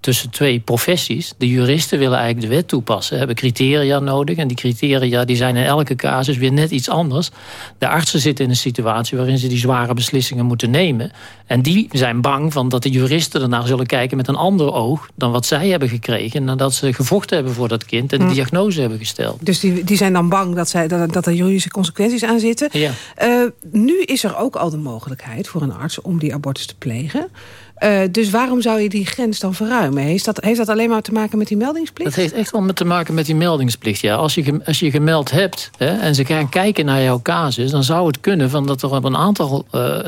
tussen twee professies. De juristen willen eigenlijk de wet toepassen, hebben criteria nodig. En die criteria die zijn in elke casus weer net iets anders. De artsen zitten in een situatie waarin ze die zware beslissingen moeten nemen. En die zijn bang van dat de juristen ernaar zullen kijken met een ander oog dan wat zij hebben gekregen. Nadat ze gevochten hebben voor dat kind en de Hm. diagnose hebben gesteld. Dus die, die zijn dan bang dat, zij, dat, dat er juridische consequenties aan zitten. Ja. Eh, nu is er ook al de mogelijkheid voor een arts om die abortus te plegen. Uh, dus waarom zou je die grens dan verruimen? Heeft dat, heeft dat alleen maar te maken met die meldingsplicht? Dat heeft echt wel met te maken met die meldingsplicht, ja. Als je, als je gemeld hebt hè, en ze gaan kijken naar jouw casus... dan zou het kunnen van dat er op een aantal uh,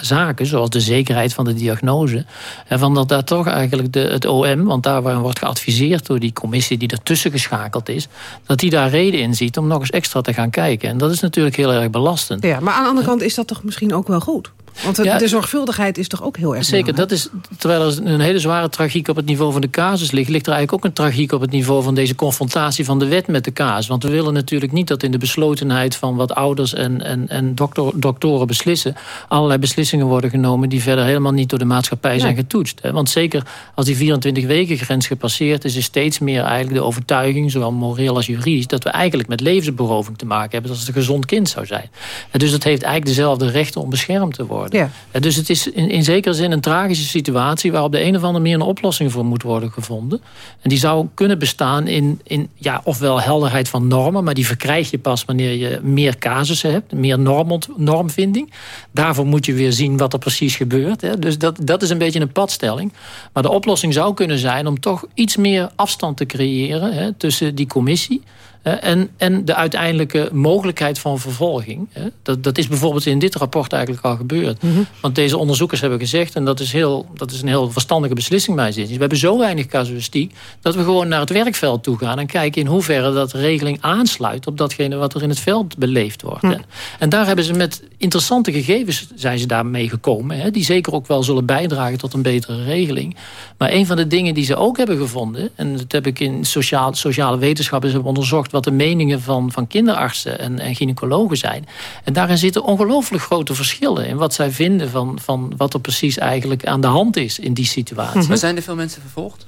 zaken... zoals de zekerheid van de diagnose... en van dat daar toch eigenlijk de, het OM... want daar wordt geadviseerd door die commissie die ertussen geschakeld is... dat die daar reden in ziet om nog eens extra te gaan kijken. En dat is natuurlijk heel erg belastend. Ja, maar aan de andere kant is dat toch misschien ook wel goed? Want de zorgvuldigheid is toch ook heel erg Zeker, dat is, terwijl er een hele zware tragiek op het niveau van de casus ligt... ligt er eigenlijk ook een tragiek op het niveau van deze confrontatie van de wet met de casus. Want we willen natuurlijk niet dat in de beslotenheid van wat ouders en, en, en doktoren beslissen... allerlei beslissingen worden genomen die verder helemaal niet door de maatschappij zijn getoetst. Want zeker als die 24 weken grens gepasseerd is... is steeds meer eigenlijk de overtuiging, zowel moreel als juridisch... dat we eigenlijk met levensberoving te maken hebben als het een gezond kind zou zijn. Dus dat heeft eigenlijk dezelfde rechten om beschermd te worden. Ja. Dus het is in, in zekere zin een tragische situatie... waar op de een of andere manier een oplossing voor moet worden gevonden. En die zou kunnen bestaan in, in ja, ofwel helderheid van normen... maar die verkrijg je pas wanneer je meer casussen hebt. Meer norm, normvinding. Daarvoor moet je weer zien wat er precies gebeurt. Hè. Dus dat, dat is een beetje een padstelling. Maar de oplossing zou kunnen zijn om toch iets meer afstand te creëren... Hè, tussen die commissie en, en de uiteindelijke mogelijkheid van vervolging. Dat, dat is bijvoorbeeld in dit rapport eigenlijk al gebeurd. Mhm. Want deze onderzoekers hebben gezegd... en dat is, heel, dat is een heel verstandige beslissing bij zin. We hebben zo weinig casuïstiek... dat we gewoon naar het werkveld toe gaan... en kijken in hoeverre dat regeling aansluit... op datgene wat er in het veld beleefd wordt. Mhm. En daar hebben ze met interessante gegevens zijn ze daarmee gekomen... Hè, die zeker ook wel zullen bijdragen tot een betere regeling. Maar een van de dingen die ze ook hebben gevonden... en dat heb ik in sociaal, sociale wetenschappen hebben onderzocht wat de meningen van, van kinderartsen en, en gynaecologen zijn. En daarin zitten ongelooflijk grote verschillen... in wat zij vinden van, van wat er precies eigenlijk aan de hand is in die situatie. Maar zijn er veel mensen vervolgd?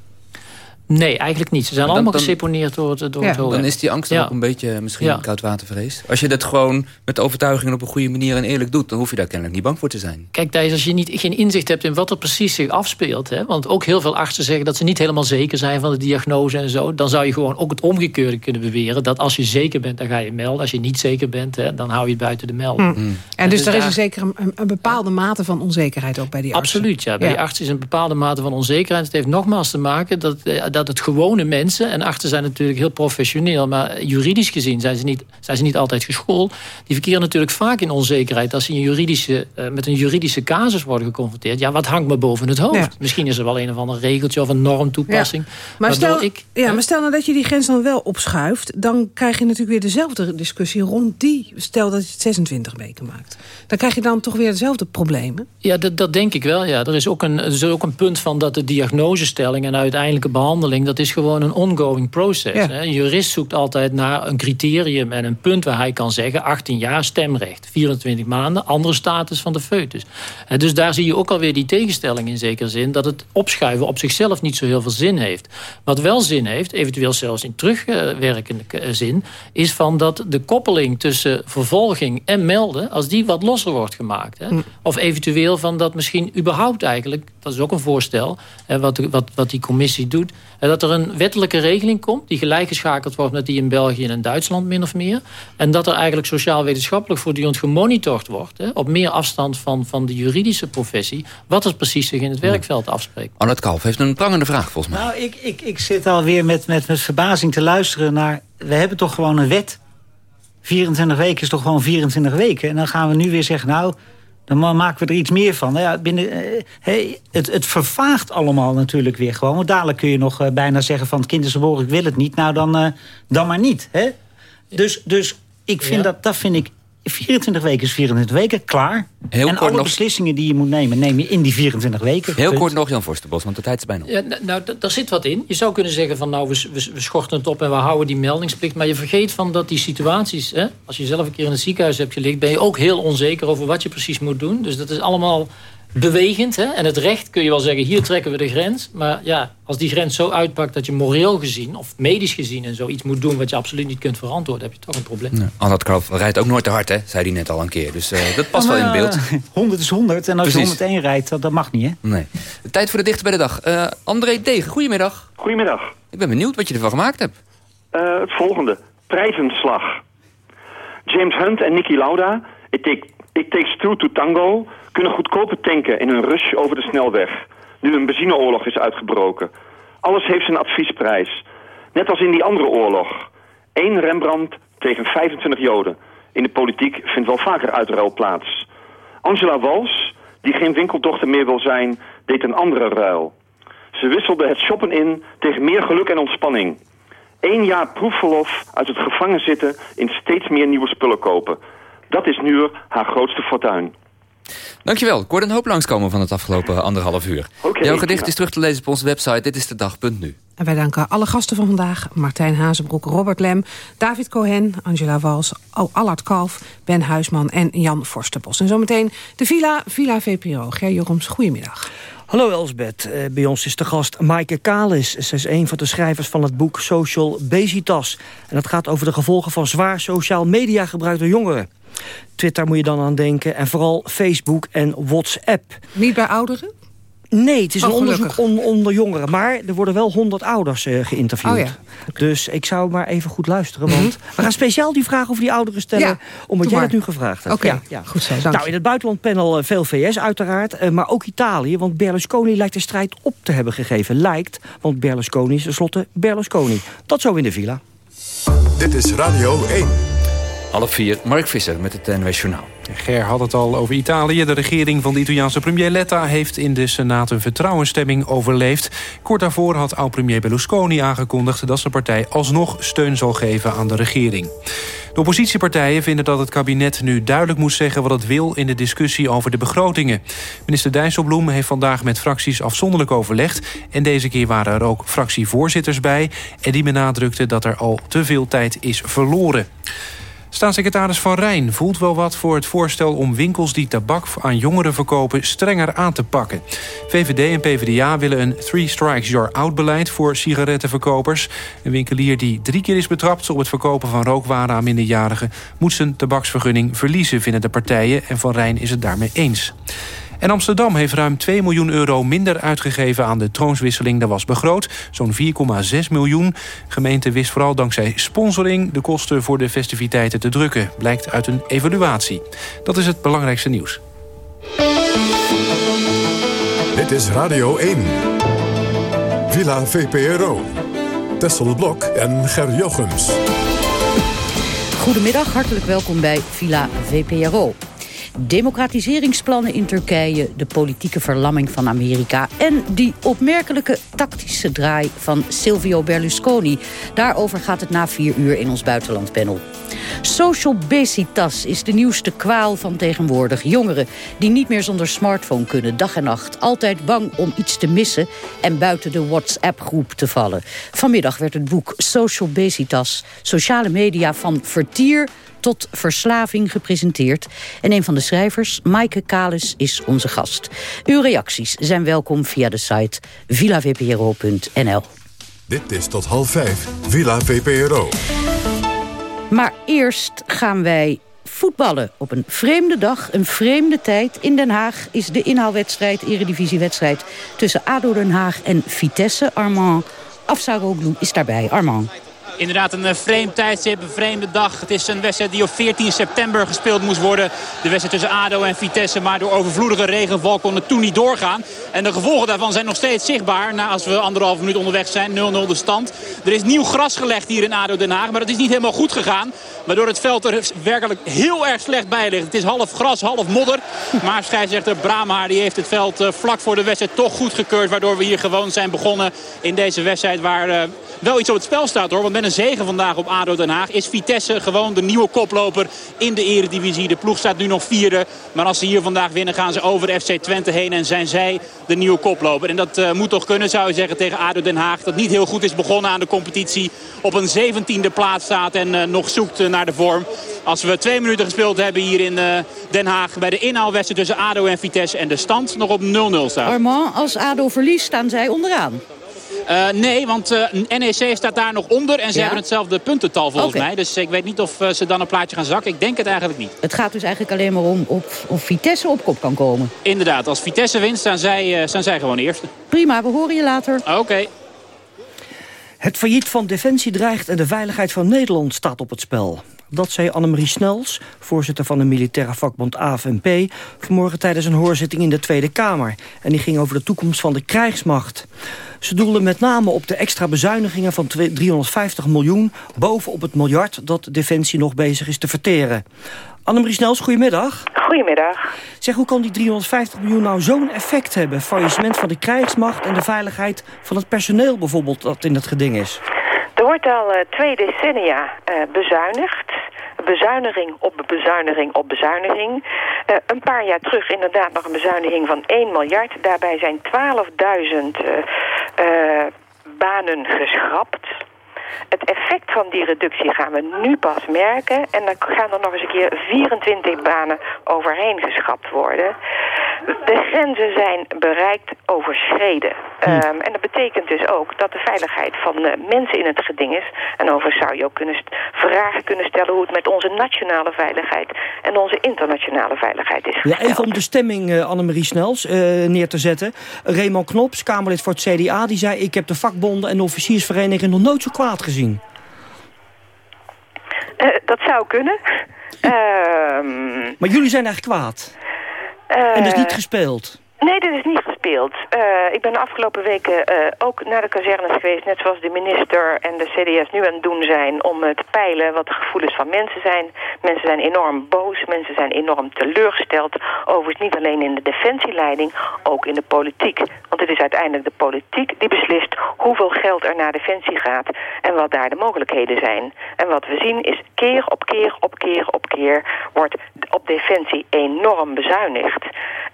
Nee, eigenlijk niet. Ze zijn allemaal geseponeerd door het, door het Dan is die angst ook een beetje misschien ja. koudwatervrees. Als je dat gewoon met overtuiging op een goede manier en eerlijk doet... dan hoef je daar kennelijk niet bang voor te zijn. Kijk Thijs, als je niet, geen inzicht hebt in wat er precies zich afspeelt... Hè, want ook heel veel artsen zeggen dat ze niet helemaal zeker zijn... van de diagnose en zo... dan zou je gewoon ook het omgekeerde kunnen beweren... dat als je zeker bent, dan ga je melden. Als je niet zeker bent, hè, dan hou je het buiten de melding. Mm. Mm. En, dus, er is een, zeker een, een, bepaalde mate van onzekerheid ook bij die artsen? Absoluut, ja. Bij die arts is een bepaalde mate van onzekerheid. Het heeft nogmaals te maken dat, eh, dat het gewone mensen. En achter zijn natuurlijk heel professioneel. Maar juridisch gezien zijn ze niet, zijn ze niet altijd geschoold. Die verkeren natuurlijk vaak in onzekerheid. Als ze een juridische, uh, met een juridische casus worden geconfronteerd. Ja, wat hangt me boven het hoofd? Misschien is er wel een of ander regeltje of een normtoepassing. Ja. Maar, stel, ik, ja, maar stel nou dat je die grens dan wel opschuift. Dan krijg je natuurlijk weer dezelfde discussie rond die. Stel dat je het 26 weken maakt. Dan krijg je dan toch weer dezelfde problemen? Ja, dat, dat denk ik wel. Ja. Er, is ook een, er is ook een punt van dat de diagnosestelling en uiteindelijke behandeling... dat is gewoon een ongoing process. Een jurist zoekt altijd naar een criterium en een punt waar hij kan zeggen... 18 jaar stemrecht, 24 maanden, andere status van de foetus. Dus daar zie je ook alweer die tegenstelling in zekere zin... dat het opschuiven op zichzelf niet zo heel veel zin heeft. Wat wel zin heeft, eventueel zelfs in terugwerkende zin... is van dat de koppeling tussen vervolging en melden... als die wat losser wordt gemaakt. Hè? Hm. Of eventueel van dat misschien überhaupt eigenlijk... dat is ook een voorstel, wat, wat, wat die commissie doet... dat er een wettelijke regeling komt... die gelijkgeschakeld wordt met die in België en in Duitsland min of meer. En dat er eigenlijk sociaal-wetenschappelijk voortdurend gemonitord wordt... Hè, op meer afstand van, van de juridische professie... wat er precies zich in het werkveld afspreekt. Annette Kalf heeft een prangende vraag volgens mij. Nou, ik, ik, ik zit alweer met, met, met verbazing te luisteren naar... we hebben toch gewoon een wet 24 weken is toch gewoon 24 weken. En dan gaan we nu weer zeggen, nou, dan maken we er iets meer van. Nou ja, binnen, eh, hey, het, het vervaagt allemaal natuurlijk weer gewoon. Want dadelijk kun je nog eh, bijna zeggen van... het kind is geboren, ik wil het niet. Nou, dan, uh, dan maar niet. Hè? Dus, dus ik vind dat, dat vind ik 24 weken is 24 weken, klaar. Heel en alle nog... beslissingen die je moet nemen, neem je in die 24 weken. Heel kort nog, Jan Forsterbos, want de tijd is bijna op. Ja, nou, daar zit wat in. Je zou kunnen zeggen van, nou, we, we, we, schorten het op en we houden die meldingsplicht. Maar je vergeet van dat die situaties, hè, als je zelf een keer in het ziekenhuis hebt gelegen... ben je ook heel onzeker over wat je precies moet doen. Dus dat is allemaal bewegend. Hè? En het recht kun je wel zeggen, hier trekken we de grens. Maar ja, als die grens zo uitpakt dat je moreel gezien... of medisch gezien en zo iets moet doen... wat je absoluut niet kunt verantwoorden... heb je toch een probleem. Nee. Annette Kroof rijdt ook nooit te hard, hè? zei hij net al een keer. Dus uh, dat past wel in beeld. 100 is 100 en als Precies. je 101 rijdt, dat, dat, mag niet, hè? Nee. Tijd voor de dichter bij de dag. Uh, André Degen, goedemiddag. Goedemiddag. Ik ben benieuwd wat je ervan gemaakt hebt. Uh, het volgende. Prijzenslag. James Hunt en Nicky Lauda... It, take, it Takes Two to Tango kunnen goedkoper tanken in een rush over de snelweg. nu een benzineoorlog is uitgebroken. Alles heeft zijn adviesprijs. Net als in die andere oorlog. Eén Rembrandt tegen 25 Joden. In de politiek vindt wel vaker uitruil plaats. Angela Wals, die geen winkeldochter meer wil zijn, deed een andere ruil. Ze wisselde het shoppen in tegen meer geluk en ontspanning. Eén jaar proefverlof uit het gevangen zitten in steeds meer nieuwe spullen kopen. Dat is nu haar grootste fortuin. Dankjewel. Ik hoorde een hoop langskomen van het afgelopen anderhalf uur. Jouw gedicht is terug te lezen op onze website. Dit is de dag.nu. En wij danken alle gasten van vandaag. Martijn Hazenbroek, Robert Lem, David Cohen, Angela Wals, Allard Kalf, Ben Huisman en Jan Forsterbos. En zometeen de Villa, Villa VPRO. Ger Joroms, goedemiddag. Hallo Elsbeth, eh, bij ons is de gast Maaike Kalis. Ze is een van de schrijvers van het boek Social Basitas. En dat gaat over de gevolgen van zwaar sociaal media gebruik door jongeren. Twitter moet je dan aan denken en vooral Facebook en WhatsApp. Niet bij ouderen? Nee, het is een oh, onderzoek onder jongeren. Maar er worden wel honderd ouders uh, geïnterviewd. Oh, ja. Dus ik zou maar even goed luisteren. Want mhm. we gaan speciaal die vraag over die ouderen stellen... Ja, omdat jij het nu gevraagd hebt. Oké, ja, goed zo. Nou, in het buitenlandpanel uh, veel VS uiteraard. Uh, maar ook Italië, want Berlusconi lijkt de strijd op te hebben gegeven. Lijkt, want Berlusconi is tenslotte Berlusconi. Dat zo in de villa. Dit is Radio 1. Half vier, Mark Visser met het NWS Journaal. Ger had het al over Italië. De regering van de Italiaanse premier Letta heeft in de Senaat een vertrouwensstemming overleefd. Kort daarvoor had oud-premier Berlusconi aangekondigd dat zijn partij alsnog steun zal geven aan de regering. De oppositiepartijen vinden dat het kabinet nu duidelijk moet zeggen wat het wil in de discussie over de begrotingen. Minister Dijsselbloem heeft vandaag met fracties afzonderlijk overlegd en deze keer waren er ook fractievoorzitters bij en die benadrukten dat er al te veel tijd is verloren. Staatssecretaris Van Rijn voelt wel wat voor het voorstel... om winkels die tabak aan jongeren verkopen strenger aan te pakken. VVD en PvdA willen een three strikes you're out beleid... voor sigarettenverkopers. Een winkelier die drie keer is betrapt op het verkopen van rookwaren aan minderjarigen... moet zijn tabaksvergunning verliezen, vinden de partijen. En Van Rijn is het daarmee eens. En Amsterdam heeft ruim 2 miljoen euro minder uitgegeven aan de troonswisseling. Dat was begroot, zo'n 4,6 miljoen. De gemeente wist vooral dankzij sponsoring de kosten voor de festiviteiten te drukken. Blijkt uit een evaluatie. Dat is het belangrijkste nieuws. Dit is Radio 1. Villa VPRO. Tessel Blok en Ger Jochems. Goedemiddag, hartelijk welkom bij Villa VPRO democratiseringsplannen in Turkije... de politieke verlamming van Amerika... en die opmerkelijke tactische draai van Silvio Berlusconi. Daarover gaat het na vier uur in ons buitenlandpanel. Social besitas is de nieuwste kwaal van tegenwoordig. Jongeren die niet meer zonder smartphone kunnen, dag en nacht. Altijd bang om iets te missen en buiten de WhatsApp-groep te vallen. Vanmiddag werd het boek Social Besitas, sociale media van vertier tot verslaving gepresenteerd. En een van de schrijvers, Maaike Kalis, is onze gast. Uw reacties zijn welkom via de site villavpro.nl. Dit is tot half vijf, Villa VPRO. Maar eerst gaan wij voetballen op een vreemde dag, een vreemde tijd. In Den Haag is de inhaalwedstrijd, eredivisiewedstrijd... tussen ADO Den Haag en Vitesse. Armand Afsaroglu is daarbij. Armand. Inderdaad een eh, vreemd tijdstip, een vreemde dag. Het is een wedstrijd die op 14 september gespeeld moest worden. De wedstrijd tussen ADO en Vitesse. Maar door overvloedige regenval kon het toen niet doorgaan. En de gevolgen daarvan zijn nog steeds zichtbaar. Na als we anderhalve minuut onderweg zijn, 0-0 de stand. Er is nieuw gras gelegd hier in ADO Den Haag. Maar dat is niet helemaal goed gegaan. Waardoor het veld er werkelijk heel erg slecht bij ligt. Het is half gras, half modder. Maar scheidsrechter Brahma die heeft het veld eh, vlak voor de wedstrijd toch goed gekeurd. Waardoor we hier gewoon zijn begonnen in deze wedstrijd waar eh, wel iets op het spel staat hoor. Want met een zegen vandaag op ADO Den Haag is Vitesse gewoon de nieuwe koploper in de eredivisie. De ploeg staat nu nog vierde. Maar als ze hier vandaag winnen gaan ze over FC Twente heen. En zijn zij de nieuwe koploper. En dat uh, moet toch kunnen zou je zeggen tegen ADO Den Haag. Dat niet heel goed is begonnen aan de competitie. Op een zeventiende plaats staat en uh, nog zoekt uh, naar de vorm. Als we twee minuten gespeeld hebben hier in Den Haag. Bij de inhaalwedstrijd tussen ADO en Vitesse. En de stand nog op 0-0 staat. Armand, als ADO verliest staan zij onderaan. Uh, nee, want uh, NEC staat daar nog onder. En ze hebben hetzelfde puntental volgens mij. Dus ik weet niet of uh, ze dan een plaatje gaan zakken. Ik denk het eigenlijk niet. Het gaat dus eigenlijk alleen maar om of, of Vitesse op kop kan komen. Inderdaad, als Vitesse wint, staan zij, staan zij gewoon eerste. Prima, we horen je later. Oké. Het failliet van Defensie dreigt en de veiligheid van Nederland staat op het spel. Dat zei Annemarie Snels, voorzitter van de militaire vakbond AFNP... vanmorgen tijdens een hoorzitting in de Tweede Kamer. En die ging over de toekomst van de krijgsmacht. Ze doelden met name op de extra bezuinigingen van 350 miljoen... bovenop het miljard dat Defensie nog bezig is te verteren. Annemarie Snels, goedemiddag. Goedemiddag. Zeg, hoe kan die 350 miljoen nou zo'n effect hebben? Faillissement van de krijgsmacht en de veiligheid van het personeel bijvoorbeeld... dat in het geding is. Er wordt al uh, twee decennia uh, bezuinigd. Bezuiniging op bezuiniging op bezuiniging. Uh, een paar jaar terug inderdaad nog een bezuiniging van 1 miljard. Daarbij zijn 12.000 banen geschrapt. Het effect van die reductie gaan we nu pas merken. En dan gaan er nog eens een keer 24 banen overheen geschrapt worden. De grenzen zijn bereikt, overschreden. Um, en dat betekent dus ook dat de veiligheid van uh, mensen in het geding is. En overigens zou je ook kunnen vragen kunnen stellen... hoe het met onze nationale veiligheid en onze internationale veiligheid is gesteld. Ja, even om de stemming, uh, Annemarie Snels, uh, neer te zetten. Raymond Knops, Kamerlid voor het CDA, die zei... ik heb de vakbonden en de officiersvereniging nog nooit zo kwaad gezien. dat zou kunnen. <laughs> Ehm, maar jullie zijn eigenlijk kwaad. en dus niet gespeeld. Nee, dit is niet gespeeld. Uh, ik ben de afgelopen weken uh, ook naar de kazernes geweest... net zoals de minister en de CDS nu aan het doen zijn... om uh, te peilen wat de gevoelens van mensen zijn. Mensen zijn enorm boos, mensen zijn enorm teleurgesteld. Overigens niet alleen in de defensieleiding, ook in de politiek. Want het is uiteindelijk de politiek die beslist... hoeveel geld er naar defensie gaat en wat daar de mogelijkheden zijn. En wat we zien is keer op keer op keer op keer... wordt op defensie enorm bezuinigd.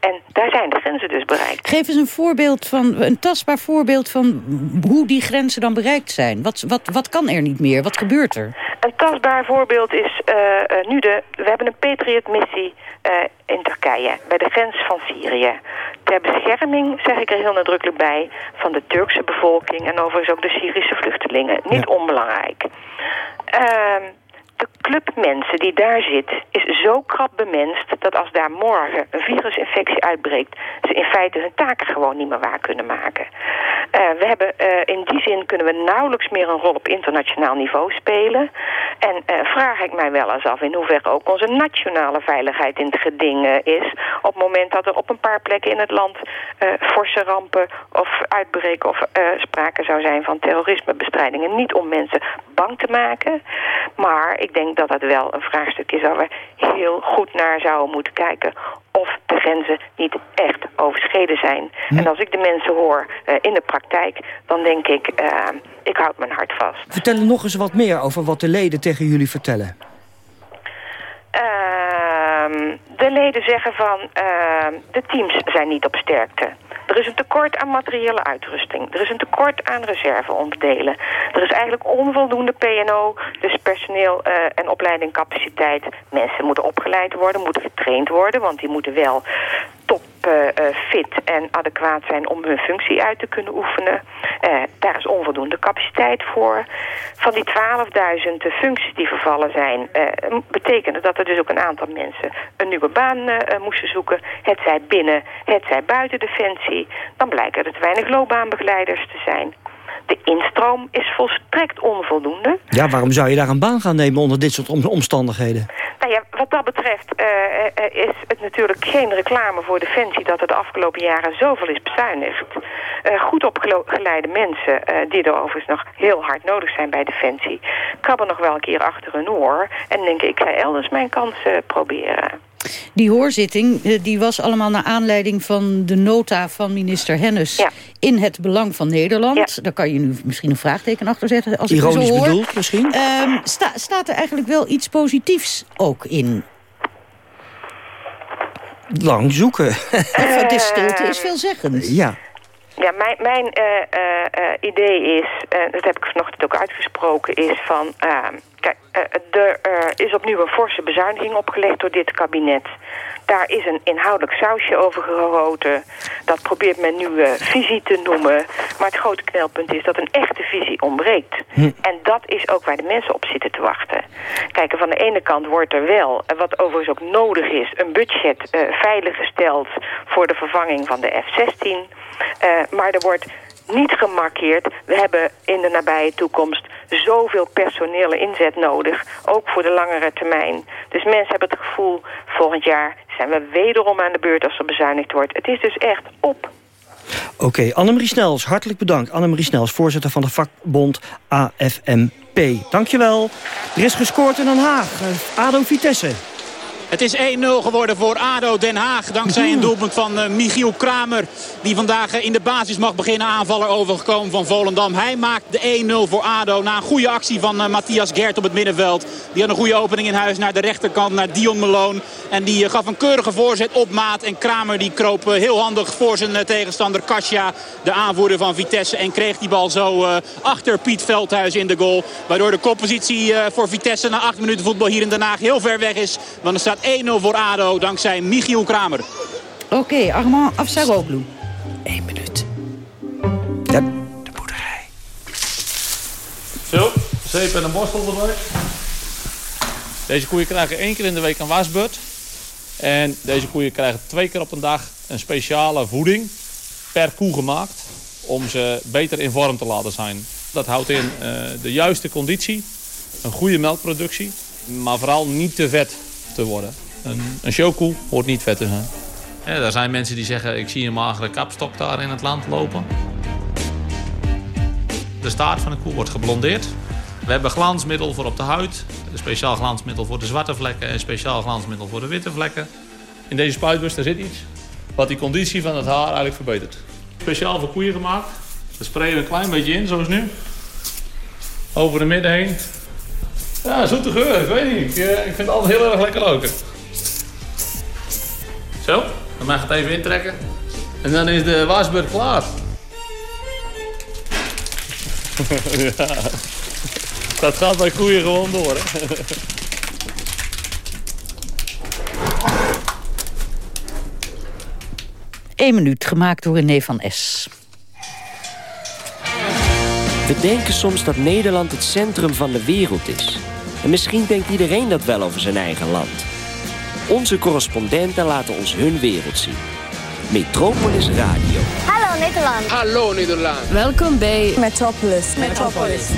En daar zijn de grenzen dus bereikt. Geef eens een voorbeeld van, een tastbaar voorbeeld van hoe die grenzen dan bereikt zijn. Wat, wat, wat kan er niet meer? Wat gebeurt er? Een tastbaar voorbeeld is uh, uh, nu de... We hebben een Patriot-missie uh, in Turkije, bij de grens van Syrië. Ter bescherming, zeg ik er heel nadrukkelijk bij, van de Turkse bevolking... en overigens ook de Syrische vluchtelingen. Niet ja. onbelangrijk. Ehm, de club mensen die daar zit is zo krap bemenst... dat als daar morgen een virusinfectie uitbreekt... ze in feite hun taken gewoon niet meer waar kunnen maken. Uh, we hebben, uh, in die zin kunnen we nauwelijks meer een rol op internationaal niveau spelen. En uh, vraag ik mij wel eens af in hoeverre ook onze nationale veiligheid in het geding is... op het moment dat er op een paar plekken in het land forse rampen of uitbreken... of sprake zou zijn van terrorismebestrijdingen. Niet om mensen bang te maken, maar ik denk dat dat wel een vraagstuk is waar we heel goed naar zouden moeten kijken of de grenzen niet echt overschreden zijn. Hm. En als ik de mensen hoor uh, in de praktijk, dan denk ik, uh, ik houd mijn hart vast. Vertel nog eens wat meer over wat de leden tegen jullie vertellen. Uh, de leden zeggen van, de teams zijn niet op sterkte. Er is een tekort aan materiële uitrusting. Er is een tekort aan reserveonderdelen. Er is eigenlijk onvoldoende PNO, dus personeel uh, en opleidingcapaciteit. Mensen moeten opgeleid worden, moeten getraind worden, want die moeten wel fit en adequaat zijn om hun functie uit te kunnen oefenen. Uh, daar is onvoldoende capaciteit voor. Van die 12.000 functies die vervallen zijn, betekende dat er dus ook een aantal mensen een nieuwe baan moesten zoeken. Het zij binnen, het zij buiten Defensie. Dan blijken er te weinig loopbaanbegeleiders te zijn. De instroom is volstrekt onvoldoende. Ja, waarom zou je daar een baan gaan nemen onder dit soort om omstandigheden? Nou ja, wat dat betreft uh, is het natuurlijk geen reclame voor Defensie... dat er de afgelopen jaren zoveel is bezuinigd. Uh, goed opgeleide mensen, die er overigens nog heel hard nodig zijn bij Defensie... krabben nog wel een keer achter hun oor en denken... ik ga elders mijn kans proberen. Die hoorzitting die was allemaal naar aanleiding van de nota van minister Hennis... Ja. in het belang van Nederland. Ja. Daar kan je nu misschien een vraagteken achter zetten. Als Ironisch ik zo hoor. bedoeld misschien? Um, sta, staat er eigenlijk wel iets positiefs ook in? Lang zoeken. Uh, de stilte is veelzeggend. Ja. Ja, mijn, mijn uh, uh, idee is, dat heb ik vanochtend ook uitgesproken, is van... kijk, er is opnieuw een forse bezuiniging opgelegd door dit kabinet. Daar is een inhoudelijk sausje over geroten. Dat probeert men nu uh, visie te noemen. Maar het grote knelpunt is dat een echte visie ontbreekt. Hm. En dat is ook waar de mensen op zitten te wachten. Kijk, van de ene kant wordt er wel, wat overigens ook nodig is... een budget uh, veiliggesteld voor de vervanging van de F-16... Uh, maar er wordt niet gemarkeerd. We hebben in de nabije toekomst zoveel personele inzet nodig. Ook voor de langere termijn. Dus mensen hebben het gevoel, volgend jaar zijn we wederom aan de beurt als er bezuinigd wordt. Het is dus echt op. Oké, okay, Annemarie Snels, hartelijk bedankt. Annemarie Snels, voorzitter van de vakbond AFMP. Dankjewel. Er is gescoord in Den Haag. ADO Vitesse. Het is 1-0 geworden voor ADO Den Haag. Dankzij een doelpunt van uh, Michiel Kramer. Die vandaag uh, in de basis mag beginnen. Aanvaller overgekomen van Volendam. Hij maakt de 1-0 voor ADO. Na een goede actie van uh, Matthias Gert op het middenveld. Die had een goede opening in huis naar de rechterkant. Naar Dion Meloon. En die gaf een keurige voorzet op maat. En Kramer die kroop heel handig voor zijn tegenstander Kasia. De aanvoerder van Vitesse. En kreeg die bal zo achter Piet Veldhuis in de goal. Waardoor de koppositie voor Vitesse na 8 minuten voetbal hier in Den Haag heel ver weg is. Want er staat 1-0 voor ADO dankzij Michiel Kramer. Oké, okay, Armand Afsaroglu. Eén minuut. Ja. De boerderij. Zo, zeep en een borstel erbij. Deze koeien krijgen één keer in de week een wasbeurt. En deze koeien krijgen twee keer op een dag een speciale voeding per koe gemaakt. Om ze beter in vorm te laten zijn. Dat houdt in uh, de juiste conditie, een goede melkproductie, maar vooral niet te vet te worden. Een, een showkoe hoort niet vet te zijn. Ja, er zijn mensen die zeggen, ik zie een magere kapstok daar in het land lopen. De staart van de koe wordt geblondeerd. We hebben glansmiddel voor op de huid. Een speciaal glansmiddel voor de zwarte vlekken. En speciaal glansmiddel voor de witte vlekken. In deze spuitbus zit iets wat die conditie van het haar eigenlijk verbetert. Speciaal voor koeien gemaakt. We sprayen een klein beetje in, zoals nu. Over de midden heen. Ja, zoete geur, ik weet niet. Ik, eh, ik vind het altijd heel erg lekker roken. Zo, dan mag het even intrekken. En dan is de wasbeurt klaar. <laughs> ja, dat gaat bij koeien gewoon door, hè. Eén minuut, gemaakt door René van S. We denken soms dat Nederland het centrum van de wereld is. En misschien denkt iedereen dat wel over zijn eigen land. Onze correspondenten laten ons hun wereld zien. Metropolis Radio. Hallo Nederland. Hallo Nederland. Welkom bij Metropolis. Metropolis.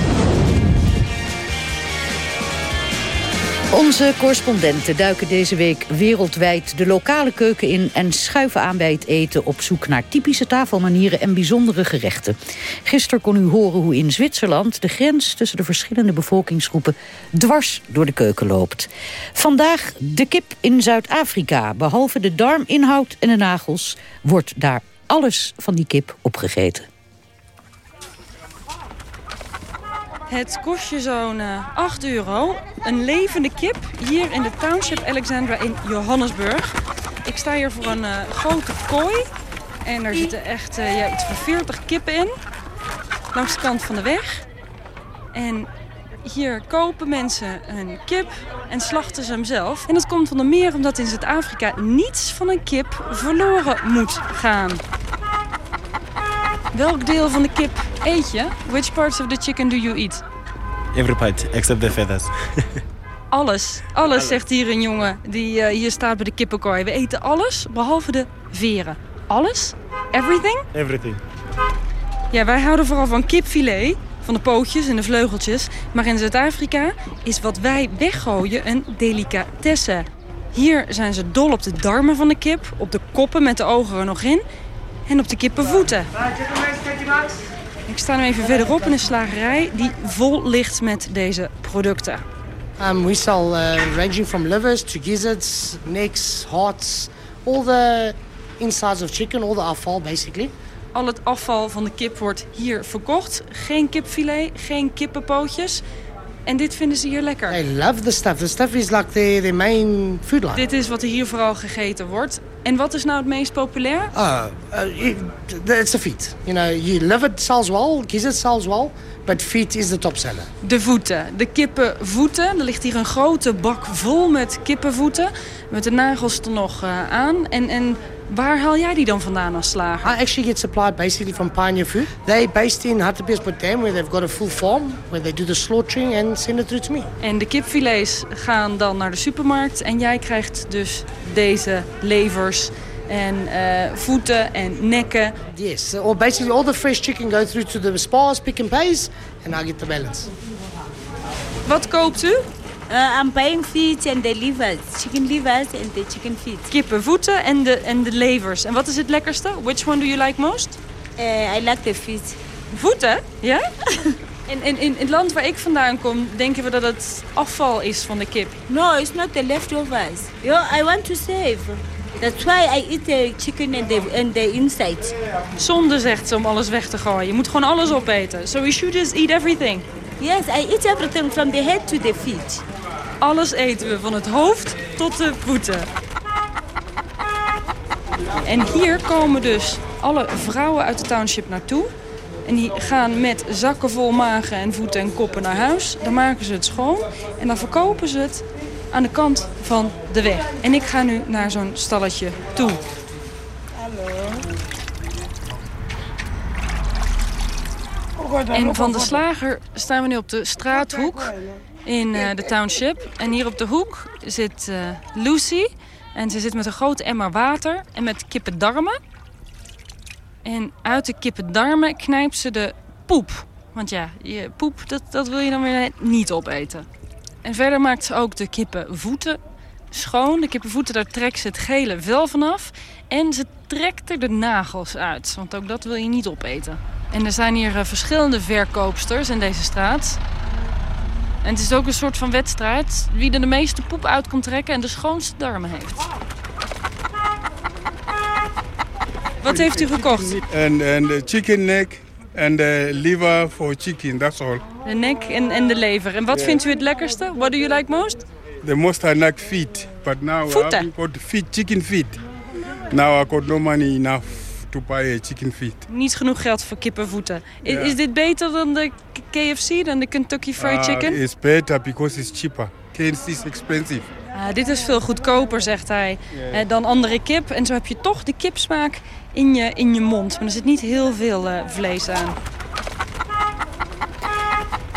Onze correspondenten duiken deze week wereldwijd de lokale keuken in... en schuiven aan bij het eten op zoek naar typische tafelmanieren en bijzondere gerechten. Gisteren kon u horen hoe in Zwitserland de grens tussen de verschillende bevolkingsgroepen dwars door de keuken loopt. Vandaag de kip in Zuid-Afrika. Behalve de darminhoud en de nagels wordt daar alles van die kip opgegeten. Het kost je zo'n 8 eh, euro. Een levende kip hier in de Township Alexandra in Johannesburg. Ik sta hier voor een uh, grote kooi. En er zitten echt uh, ja, iets van 40 kippen in. Langs de kant van de weg. En hier kopen mensen een kip en slachten ze hem zelf. En dat komt van de meer omdat in Zuid-Afrika niets van een kip verloren moet gaan. Welk deel van de kip eet je? Which parts of the chicken do you eat? Every part, except the feathers. <laughs> alles. Alles, zegt hier een jongen die uh, hier staat bij de kippenkooi. We eten alles, behalve de veren. Alles? Everything? Everything. Ja, wij houden vooral van kipfilet. Van de pootjes en de vleugeltjes. Maar in Zuid-Afrika is wat wij weggooien een delicatesse. Hier zijn ze dol op de darmen van de kip. Op de koppen met de ogen er nog in en op de kippenvoeten. Ik sta nu even verderop in een slagerij die vol ligt met deze producten. Um, we sell uh, ranging from livers to gizzards, necks, hearts, all the insides of chicken, all the afval basically. Al het afval van de kip wordt hier verkocht. Geen kipfilet, geen kippenpootjes. En dit vinden ze hier lekker. I love the stuff. The stuff is like the, the main food line. Dit is wat er hier vooral gegeten wordt. En wat is nou het meest populair? Uh, uh, it's the feet. You know, you love it sells well, gizzard sells well, but feet is the top seller. De voeten, de kippenvoeten. Er ligt hier een grote bak vol met kippenvoeten. Met de nagels er nog uh, aan. En, en Waar haal jij die dan vandaan als slager? I actually get supplied basically from Pioneer Food. They based in Hartbeespoort where they've got a full farm, where they do the slaughtering and send it through to me. En de kipfilets gaan dan naar de supermarkt en jij krijgt dus deze levers en uh, voeten en nekken. Yes, or basically all the fresh chicken go through to the spas, pick and pays, and I get the balance. Wat koopt u? Uh, I'm buying feet and the livers. Chicken livers and the chicken feet. Kippenvoeten en de, en de levers. En wat is het lekkerste? Which one do you like most? Uh, I like the feet. Voeten? Ja? <laughs> in, in, in het land waar ik vandaan kom, denken we dat het afval is van de kip. No, it's not the leftovers. Yo, I want to save. That's why I eat the chicken and the, and the inside. Zonde, zegt ze, om alles weg te gooien. Je moet gewoon alles opeten. So we should just eat everything. Yes, I eat everything from the head to the feet. Alles eten we, van het hoofd tot de voeten. En hier komen dus alle vrouwen uit de township naartoe. En die gaan met zakken vol magen en voeten en koppen naar huis. Dan maken ze het schoon en dan verkopen ze het aan de kant van de weg. En ik ga nu naar zo'n stalletje toe. En van de slager staan we nu op de straathoek in uh, de township. En hier op de hoek zit uh, Lucy. En ze zit met een grote emmer water en met kippendarmen. En uit de kippendarmen knijpt ze de poep. Want ja, je poep, dat, dat wil je dan weer niet opeten. En verder maakt ze ook de kippenvoeten schoon. De kippenvoeten, daar trekt ze het gele vel vanaf. En ze trekt er de nagels uit. Want ook dat wil je niet opeten. En er zijn hier uh, verschillende verkoopsters in deze straat. En het is ook een soort van wedstrijd. Wie er de meeste poep uit kan trekken en de schoonste darmen heeft. Wat heeft u gekocht? En de chicken neck en de liver for chicken, that's all. De nek en, en de lever. En wat Yeah. vindt u het lekkerste? What do you like most? The most I like feet, but now Voeten? I got feet, chicken feet. Now I got no money enough to buy a chicken feet. Niet genoeg geld voor kippenvoeten. Is dit beter dan de KFC, dan de Kentucky Fried Uh, Chicken? it's better because it's cheaper. KFC is expensive. Ah, dit is veel goedkoper, zegt hij, eh, dan andere kip. En zo heb je toch de kipsmaak in je, in je mond. Maar er zit niet heel veel eh, vlees aan.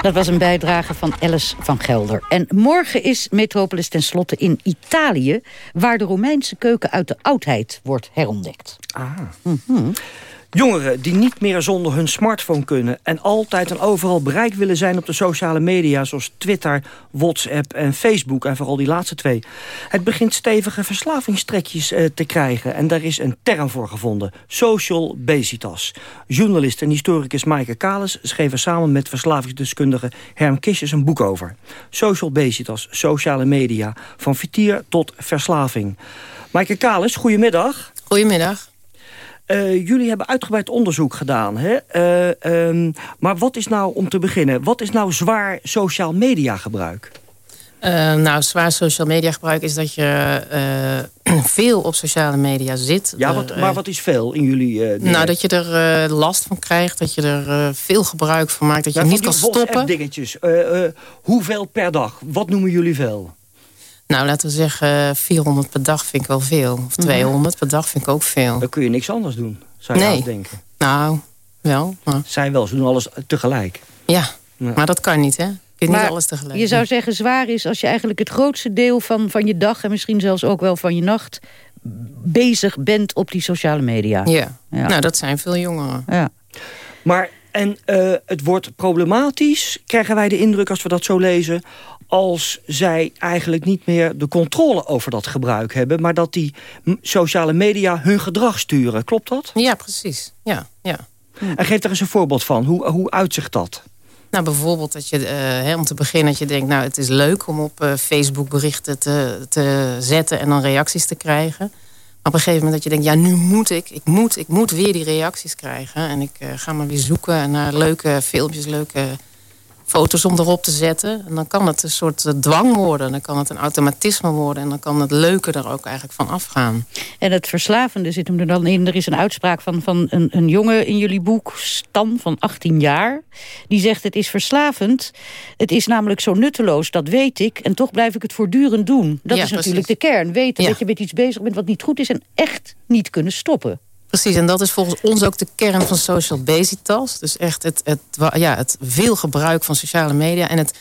Dat was een bijdrage van Alice van Gelder. En morgen is Metropolis tenslotte in Italië... waar de Romeinse keuken uit de oudheid wordt herontdekt. Ah. Mhm. Jongeren die niet meer zonder hun smartphone kunnen... en altijd en overal bereikt willen zijn op de sociale media... zoals Twitter, WhatsApp en Facebook, en vooral die laatste twee. Het begint stevige verslavingstrekjes eh, te krijgen... en daar is een term voor gevonden, social basitas. Journalist en historicus Maaike Kalis schreef er samen met verslavingsdeskundige Herm Kistjes een boek over. Social basitas, sociale media, van vertier tot verslaving. Maaike Kalis, goedemiddag. Goedemiddag. Eh, jullie hebben uitgebreid onderzoek gedaan. Hè? Eh, ehm, maar wat is nou, om te beginnen... wat is nou zwaar sociaal media gebruik? Eh, nou, zwaar social media gebruik is dat je <clears throat> veel op sociale media zit. Ja, wat, maar wat is veel in jullie... dingen? nou, dat je er last van krijgt, dat je er veel gebruik van maakt, dat je Ja, niet kan stoppen. dingetjes. Hoeveel per dag? Wat noemen jullie veel? Nou, laten we zeggen, 400 per dag vind ik wel veel. Of 200 per dag vind ik ook veel. Dan kun je niks anders doen, zou je Nee. denken. Nou, wel. Maar... Zij wel, ze doen alles tegelijk. Ja, maar dat kan niet, hè? Je kunt niet alles tegelijk je zou zeggen zwaar is als je eigenlijk het grootste deel van, van je dag... en misschien zelfs ook wel van je nacht bezig bent op die sociale media. Ja. nou dat zijn veel jongeren. Ja. Maar, en eh, het wordt problematisch, krijgen wij de indruk als we dat zo lezen... als zij eigenlijk niet meer de controle over dat gebruik hebben... maar dat die sociale media hun gedrag sturen. Klopt dat? Ja, precies. Ja, ja. En geef er eens een voorbeeld van. Hoe, hoe uitzicht dat? Nou, bijvoorbeeld dat je, eh, om te beginnen, dat je denkt... nou, het is leuk om op eh, Facebook berichten te, te zetten... en dan reacties te krijgen. Maar op een gegeven moment dat je denkt... ja, nu moet ik, ik moet, ik moet weer die reacties krijgen. En ik eh, ga maar weer zoeken naar leuke filmpjes, leuke foto's om erop te zetten. En dan kan het een soort eh, dwang worden. Dan kan het een automatisme worden. En dan kan het leuke er ook eigenlijk van afgaan. En het verslavende zit hem er dan in. Er is een uitspraak van, van een, een jongen in jullie boek, Stan, van 18 jaar. Die zegt, het is verslavend. Het is namelijk zo nutteloos, dat weet ik. En toch blijf ik het voortdurend doen. Dat Ja, is natuurlijk precies. de kern. Weten Ja. dat je met iets bezig bent wat niet goed is... en echt niet kunnen stoppen. Precies, en dat is volgens ons ook de kern van social basitas. Dus echt het, het, ja, het veel gebruik van sociale media... en het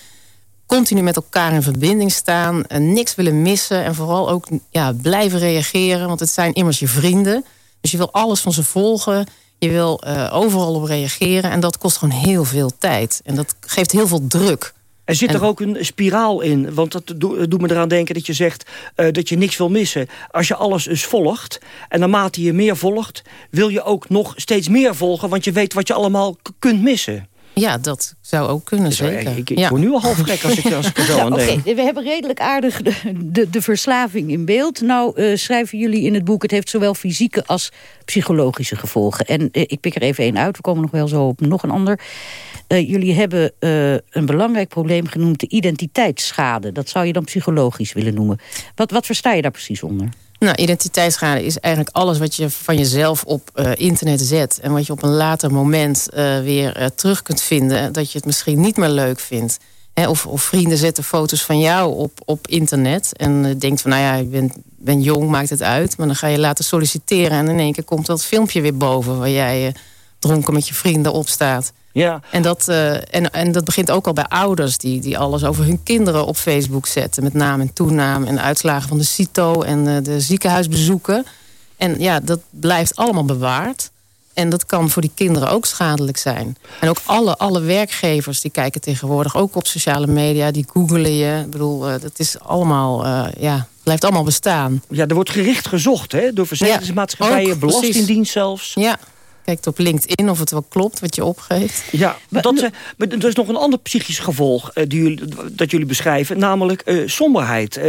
continu met elkaar in verbinding staan... en niks willen missen en vooral ook ja, blijven reageren... want het zijn immers je vrienden. Dus je wil alles van ze volgen, je wil eh, overal op reageren... en dat kost gewoon heel veel tijd. En dat geeft heel veel druk. En zit er ook een spiraal in? Want dat doet me eraan denken dat je zegt uh, dat je niks wil missen. Als je alles dus volgt, en naarmate je meer volgt... wil je ook nog steeds meer volgen, want je weet wat je allemaal kunt missen. Ja, dat zou ook kunnen, zeker. Ik, ik ja. word nu al half gek als ik, als ik er zo <laughs> aan denk. We hebben redelijk aardig de, de, de verslaving in beeld. Nou uh, schrijven jullie in het boek... het heeft zowel fysieke als psychologische gevolgen. En uh, ik pik er even één uit. We komen nog wel zo op nog een ander. Uh, jullie hebben een belangrijk probleem genoemd... de identiteitsschade. Dat zou je dan psychologisch willen noemen. Wat, wat versta je daar precies onder? Nou, identiteitsschade is eigenlijk alles wat je van jezelf op uh, internet zet. En wat je op een later moment uh, weer uh, terug kunt vinden. Dat je het misschien niet meer leuk vindt. Of, of, vrienden zetten foto's van jou op, op internet. En denkt van, nou ja, ik ben, ben jong, maakt het uit. Maar dan ga je laten solliciteren. En in één keer komt dat filmpje weer boven. Waar jij dronken met je vrienden op staat. Ja. En, dat, uh, en, en dat begint ook al bij ouders die, die alles over hun kinderen op Facebook zetten. Met naam en toenaam en uitslagen van de CITO en uh, de ziekenhuisbezoeken. En ja, dat blijft allemaal bewaard. En dat kan voor die kinderen ook schadelijk zijn. En ook alle, alle werkgevers die kijken tegenwoordig ook op sociale media. Die googelen je. Ik bedoel, uh, dat is allemaal, ja, blijft allemaal bestaan. Ja, er wordt gericht gezocht hè, door verzekeringsmaatschappijen, ja, belastingdienst zelfs. Ja, kijkt op LinkedIn of het wel klopt wat je opgeeft. Ja, maar dat, uh, maar er is nog een ander psychisch gevolg uh, die jullie, dat jullie beschrijven. Namelijk uh, somberheid,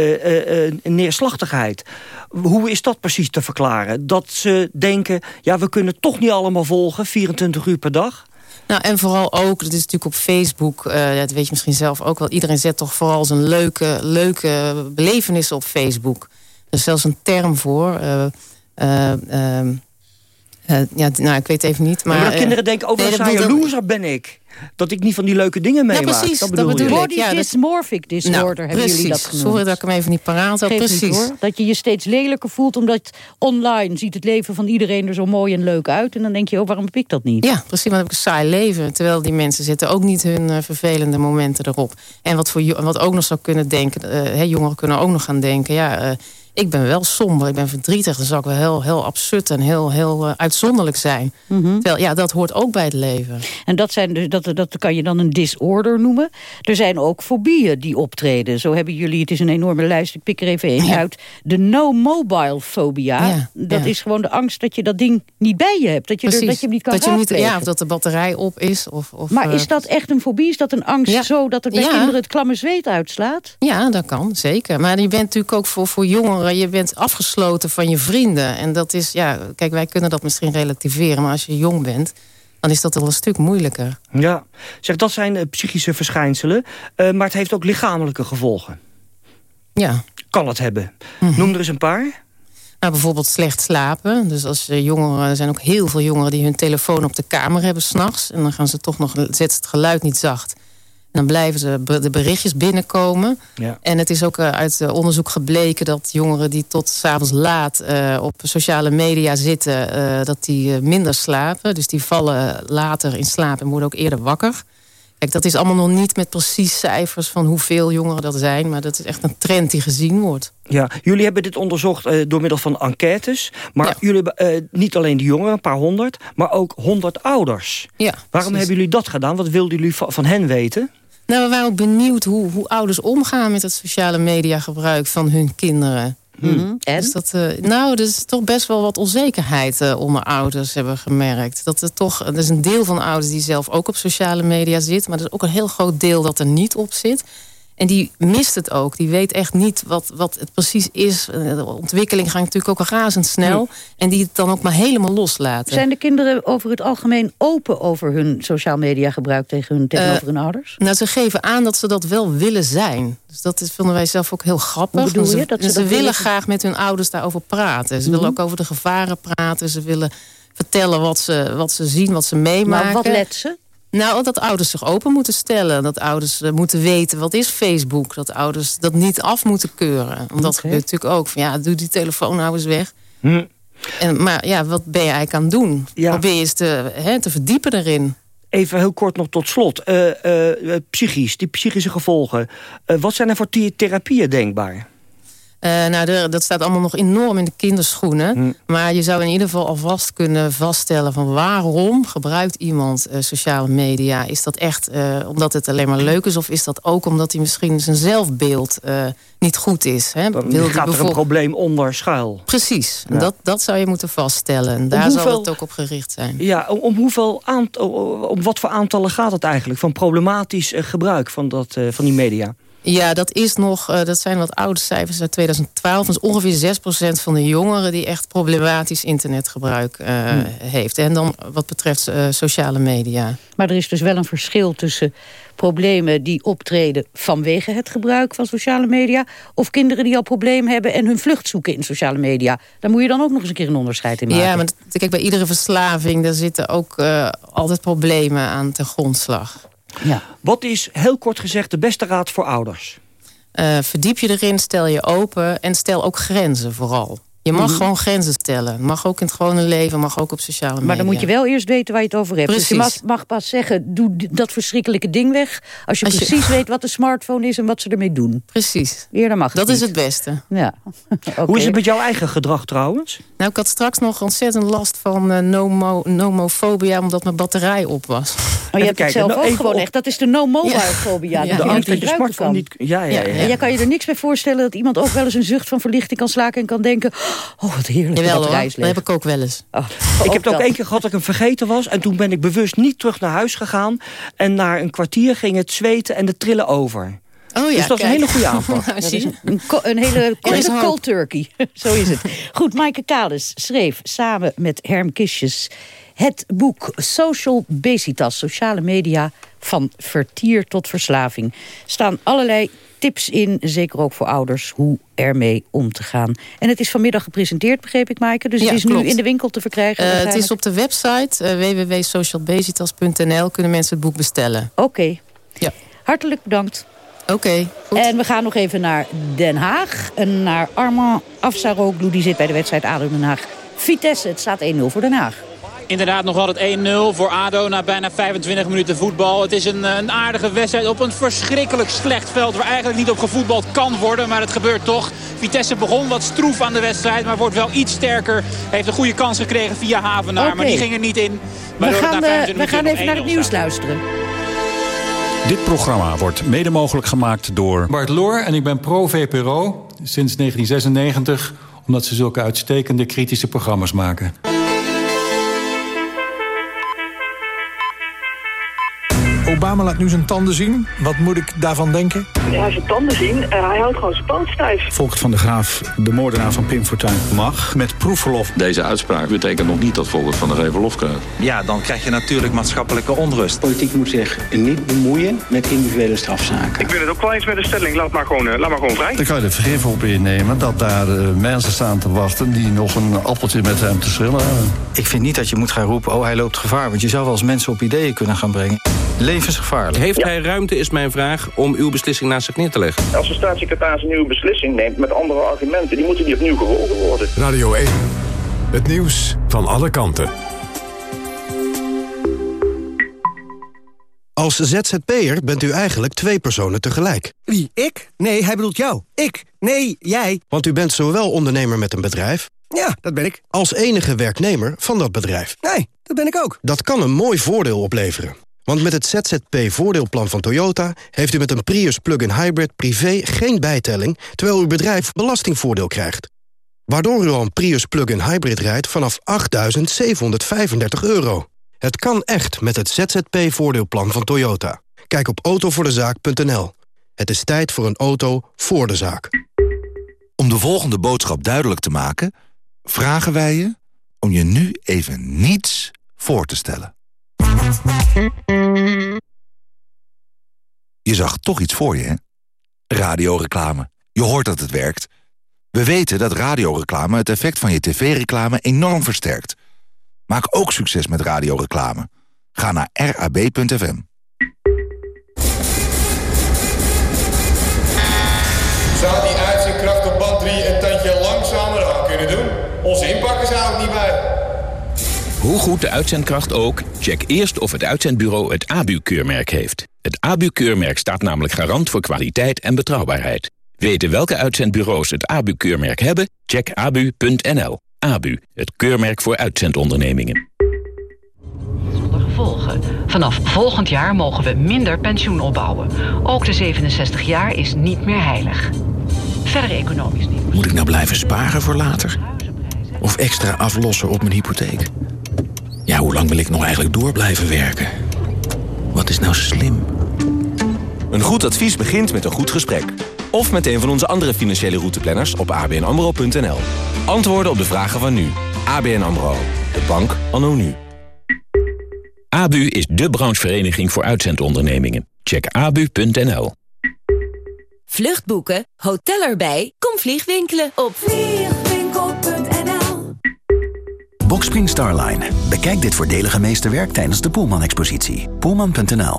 neerslachtigheid. Hoe is dat precies te verklaren? Dat ze denken, ja, we kunnen toch niet allemaal volgen, 24 uur per dag. Nou, en vooral ook, dat is natuurlijk op Facebook, dat weet je misschien zelf ook wel. Iedereen zet toch vooral zijn leuke, leuke belevenissen op Facebook. Er is zelfs een term voor... Ehm, uh, ja, nou, ik weet even niet. Maar, maar dat uh, kinderen denken, over oh, nee, een loser ben ik. Dat ik niet van die leuke dingen meemaak. Ja, precies, dat bedoel, dat bedoel je. Body ja, dysmorphic disorder nou, hebben precies. jullie dat genoemd. Sorry dat ik hem even niet paraat had. Precies. Niet, hoor. Dat je je steeds lelijker voelt, omdat online ziet het leven van iedereen er zo mooi en leuk uit. En dan denk je, oh, waarom heb ik dat niet? Ja, precies, want heb ik een saai leven. Terwijl die mensen zitten ook niet hun uh, vervelende momenten erop. En wat, voor, wat ook nog zou kunnen denken, uh, hè, jongeren kunnen ook nog gaan denken, ja... Ik ben wel somber, ik ben verdrietig. Dan zou ik wel heel, heel absurd en heel, heel uh, uitzonderlijk zijn. Mm -hmm. Terwijl, ja, dat hoort ook bij het leven. En dat, zijn dus, dat, dat kan je dan een disorder noemen. Er zijn ook fobieën die optreden. Zo hebben jullie, het is een enorme lijst, ik pik er even één ja. uit. De no-mobile fobia. Ja, dat ja. is gewoon de angst dat je dat ding niet bij je hebt. Dat je, er, dat je hem niet kan dat je niet, Ja, of dat de batterij op is. Of, of, maar is dat echt een fobie? Is dat een angst zo dat er bij kinderen het klamme zweet uitslaat? Ja, dat kan, zeker. Maar je bent natuurlijk ook voor, voor jongeren je bent afgesloten van je vrienden. En dat is, ja, kijk, wij kunnen dat misschien relativeren. Maar als je jong bent, dan is dat wel een stuk moeilijker. Ja, zeg, dat zijn uh, psychische verschijnselen. Uh, maar het heeft ook lichamelijke gevolgen. Ja. Kan het hebben. -hmm. Noem er eens een paar. Nou, bijvoorbeeld slecht slapen. Dus als jongeren, er zijn ook heel veel jongeren die hun telefoon op de kamer hebben s'nachts. En dan gaan ze toch nog, zet het geluid niet zacht. Dan blijven ze de berichtjes binnenkomen. Ja. En het is ook uit onderzoek gebleken dat jongeren die tot s'avonds laat uh, op sociale media zitten, uh, dat die minder slapen. Dus die vallen later in slaap en worden ook eerder wakker. Kijk, dat is allemaal nog niet met precies cijfers van hoeveel jongeren dat zijn. Maar dat is echt een trend die gezien wordt. Ja, jullie hebben dit onderzocht uh, door middel van enquêtes. Maar ja. jullie hebben uh, niet alleen de jongeren, een paar honderd, maar ook honderd ouders. Ja, Waarom precies. hebben jullie dat gedaan? Wat wilden jullie van hen weten? Nou, we waren ook benieuwd hoe, hoe ouders omgaan met het sociale media gebruik van hun kinderen. Hmm. En? Dus dat, uh, nou, er is toch best wel wat onzekerheid uh, onder ouders, hebben we gemerkt. Dat er toch, er is een deel van ouders die zelf ook op sociale media zit, maar er is ook een heel groot deel dat er niet op zit. En die mist het ook. Die weet echt niet wat, wat het precies is. De ontwikkeling gaat natuurlijk ook razendsnel. En die het dan ook maar helemaal loslaten. Zijn de kinderen over het algemeen open over hun sociaal media gebruik tegen hun, tegenover uh, hun ouders? Nou, ze geven aan dat ze dat wel willen zijn. Dus dat is, vinden wij zelf ook heel grappig. Hoe bedoel je? Dat ze, ze willen, graag met hun ouders daarover praten. Ze mm -hmm. willen ook over de gevaren praten. Ze willen vertellen wat ze, wat ze zien, wat ze meemaken. Maar wat let ze? Nou, dat ouders zich open moeten stellen. Dat ouders uh, moeten weten wat is Facebook. Dat ouders dat niet af moeten keuren. Want okay. dat gebeurt natuurlijk ook. Van, ja, doe die telefoon nou eens weg. Hm. En, maar ja, wat ben je eigenlijk aan het doen? Ja. Probeer je eens te, hè, te verdiepen erin. Even heel kort nog tot slot. Uh, uh, psychisch, die psychische gevolgen. wat zijn er voor therapieën denkbaar? Uh, nou, dat staat allemaal nog enorm in de kinderschoenen. Hm. Maar je zou in ieder geval alvast kunnen vaststellen... van waarom gebruikt iemand uh, sociale media? Is dat echt uh, omdat het alleen maar leuk is... of is dat ook omdat hij misschien zijn zelfbeeld niet goed is? Hè? Dan Wil gaat er een probleem onder schuil. Precies, ja. dat, dat zou je moeten vaststellen. En daar hoeveel, zal het ook op gericht zijn. Ja, om, om hoeveel om wat voor aantallen gaat het eigenlijk? Van problematisch gebruik van, dat, van die media? Ja, dat, is nog, uh, dat zijn wat oude cijfers uit 2012. Dat is ongeveer 6% van de jongeren die echt problematisch internetgebruik uh, hmm. heeft. En dan wat betreft uh, sociale media. Maar er is dus wel een verschil tussen problemen die optreden vanwege het gebruik van sociale media... of kinderen die al problemen hebben en hun vlucht zoeken in sociale media. Daar moet je dan ook nog eens een keer een onderscheid in maken. Ja, maar kijk, bij iedere verslaving daar zitten ook altijd problemen aan ten grondslag. Ja. Wat is, heel kort gezegd, de beste raad voor ouders? Uh, verdiep je erin, stel je open en stel ook grenzen vooral. Je mag mm -hmm. gewoon grenzen stellen. Mag ook in het gewone leven, mag ook op sociale media. Maar dan moet je wel eerst weten waar je het over hebt. Precies. Dus je mag, mag, pas zeggen, doe dat verschrikkelijke ding weg... als je als precies je... weet wat de smartphone is en wat ze ermee doen. Precies. Eerder mag Dat niet. is het beste. Ja. okay. <laughs> Hoe is het met jouw eigen gedrag trouwens? Nou, ik had straks nog ontzettend last van uh, nomo nomofobia... omdat mijn batterij op was. Maar je <laughs> hebt het zelf ook gewoon op. echt. Dat is de no-mobile-fobia. Ja. De angst dat je smartphone niet... Ja, ja, ja. En jij kan je er niks bij voorstellen... dat iemand ook wel eens een zucht van verlichting kan slaken... en kan denken, oh, wat heerlijk. Jawel dat heb ik ook wel eens. Oh, ik heb het ook één keer gehad dat ik hem vergeten was... en toen ben ik bewust niet terug naar huis gegaan... en na een kwartier ging het zweten en de trillen over. Oh ja, dus dat is een hele goede <laughs> aanpak. dat is een, een, een hele <laughs> cold turkey. <laughs> Zo is het. Goed, Maaike Kalis schreef samen met Herm Kistjes... het boek Social Basitas, sociale media... van vertier tot verslaving. staan allerlei tips in, zeker ook voor ouders, hoe ermee om te gaan. En het is vanmiddag gepresenteerd, begreep ik, Maaike. Dus ja, het is klopt. nu in de winkel te verkrijgen. Uh, het is op de website uh, kunnen mensen het boek bestellen. Oké. Okay. Ja. Hartelijk bedankt. Oké, okay, En we gaan nog even naar Den Haag. En naar Armand Afsaroglu, die zit bij de wedstrijd ADO Den Haag. Vitesse, het staat 1-0 voor Den Haag. Inderdaad nog altijd 1-0 voor ADO na bijna 25 minuten voetbal. Het is een, een, aardige wedstrijd op een verschrikkelijk slecht veld... waar eigenlijk niet op gevoetbald kan worden, maar het gebeurt toch. Vitesse begon wat stroef aan de wedstrijd, maar wordt wel iets sterker. Heeft een goede kans gekregen via Havenaar, okay. maar die ging er niet in. We gaan, uh, we gaan even naar het nieuws luisteren. Dit programma wordt mede mogelijk gemaakt door... Bart Loor en ik ben pro-VPRO sinds 1996... omdat ze zulke uitstekende kritische programma's maken. Obama laat nu zijn tanden zien. Wat moet ik daarvan denken? Ja, zijn tanden zien. Uh, hij houdt gewoon zijn poot stijf. Volgt van de Graaf, de moordenaar van Pim Fortuyn, mag met proefverlof. Deze uitspraak betekent nog niet dat Volkert van de Graaf verlof krijgt. Ja, dan krijg je natuurlijk maatschappelijke onrust. Politiek moet zich niet bemoeien met individuele strafzaken. Ik ben het ook wel eens met de stelling. Laat maar gewoon, uh, laat maar gewoon vrij. Dan kan je er vergif op innemen dat daar uh, mensen staan te wachten... die nog een appeltje met hem te schillen hebben. Ik vind niet dat je moet gaan roepen, oh hij loopt gevaar. Want je zou wel eens mensen op ideeën kunnen gaan brengen. Levensgevaarlijk. Heeft ja. hij ruimte, is mijn vraag, om uw beslissing naast zich neer te leggen? Als de staatssecretaris een nieuwe beslissing neemt met andere argumenten... die moeten die opnieuw gewogen worden. Radio 1. Het nieuws van alle kanten. Als ZZP'er bent u eigenlijk twee personen tegelijk. Wie, ik? Nee, hij bedoelt jou. Ik? Nee, jij. Want u bent zowel ondernemer met een bedrijf... Ja, dat ben ik. Als enige werknemer van dat bedrijf. Nee, dat ben ik ook. Dat kan een mooi voordeel opleveren. Want met het ZZP-voordeelplan van Toyota... heeft u met een Prius plug-in hybrid privé geen bijtelling... terwijl uw bedrijf belastingvoordeel krijgt. Waardoor u al een Prius plug-in hybrid rijdt vanaf 8.735 euro. Het kan echt met het ZZP-voordeelplan van Toyota. Kijk op autovoordezaak.nl. Het is tijd voor een auto voor de zaak. Om de volgende boodschap duidelijk te maken... vragen wij je om je nu even niets voor te stellen. Je zag toch iets voor je, hè? Radioreclame. Je hoort dat het werkt. We weten dat radioreclame het effect van je tv-reclame enorm versterkt. Maak ook succes met radioreclame. Ga naar rab.fm. Zou die uitzendkracht op band 3 een tandje langzamer aan kunnen doen? Onze inpakken zou het niet bij. Hoe goed de uitzendkracht ook, check eerst of het uitzendbureau het ABU-keurmerk heeft. Het ABU-keurmerk staat namelijk garant voor kwaliteit en betrouwbaarheid. Weten welke uitzendbureaus het ABU-keurmerk hebben? Check abu.nl. ABU, het keurmerk voor uitzendondernemingen. Zonder gevolgen. Vanaf volgend jaar mogen we minder pensioen opbouwen. Ook de 67 jaar is niet meer heilig. Verder economisch niet. Moet ik nou blijven sparen voor later? Of extra aflossen op mijn hypotheek? Ja, hoe lang wil ik nog eigenlijk door blijven werken? Wat is nou slim? Een goed advies begint met een goed gesprek. Of met een van onze andere financiële routeplanners op abnamro.nl. Antwoorden op de vragen van nu. ABN AMRO. De bank anno nu. ABU is de branchevereniging voor uitzendondernemingen. Check abu.nl. Vluchtboeken, hotel erbij, kom vliegwinkelen op Boxspring Starline. Bekijk dit voordelige meesterwerk tijdens de Poelman-expositie. Poelman.nl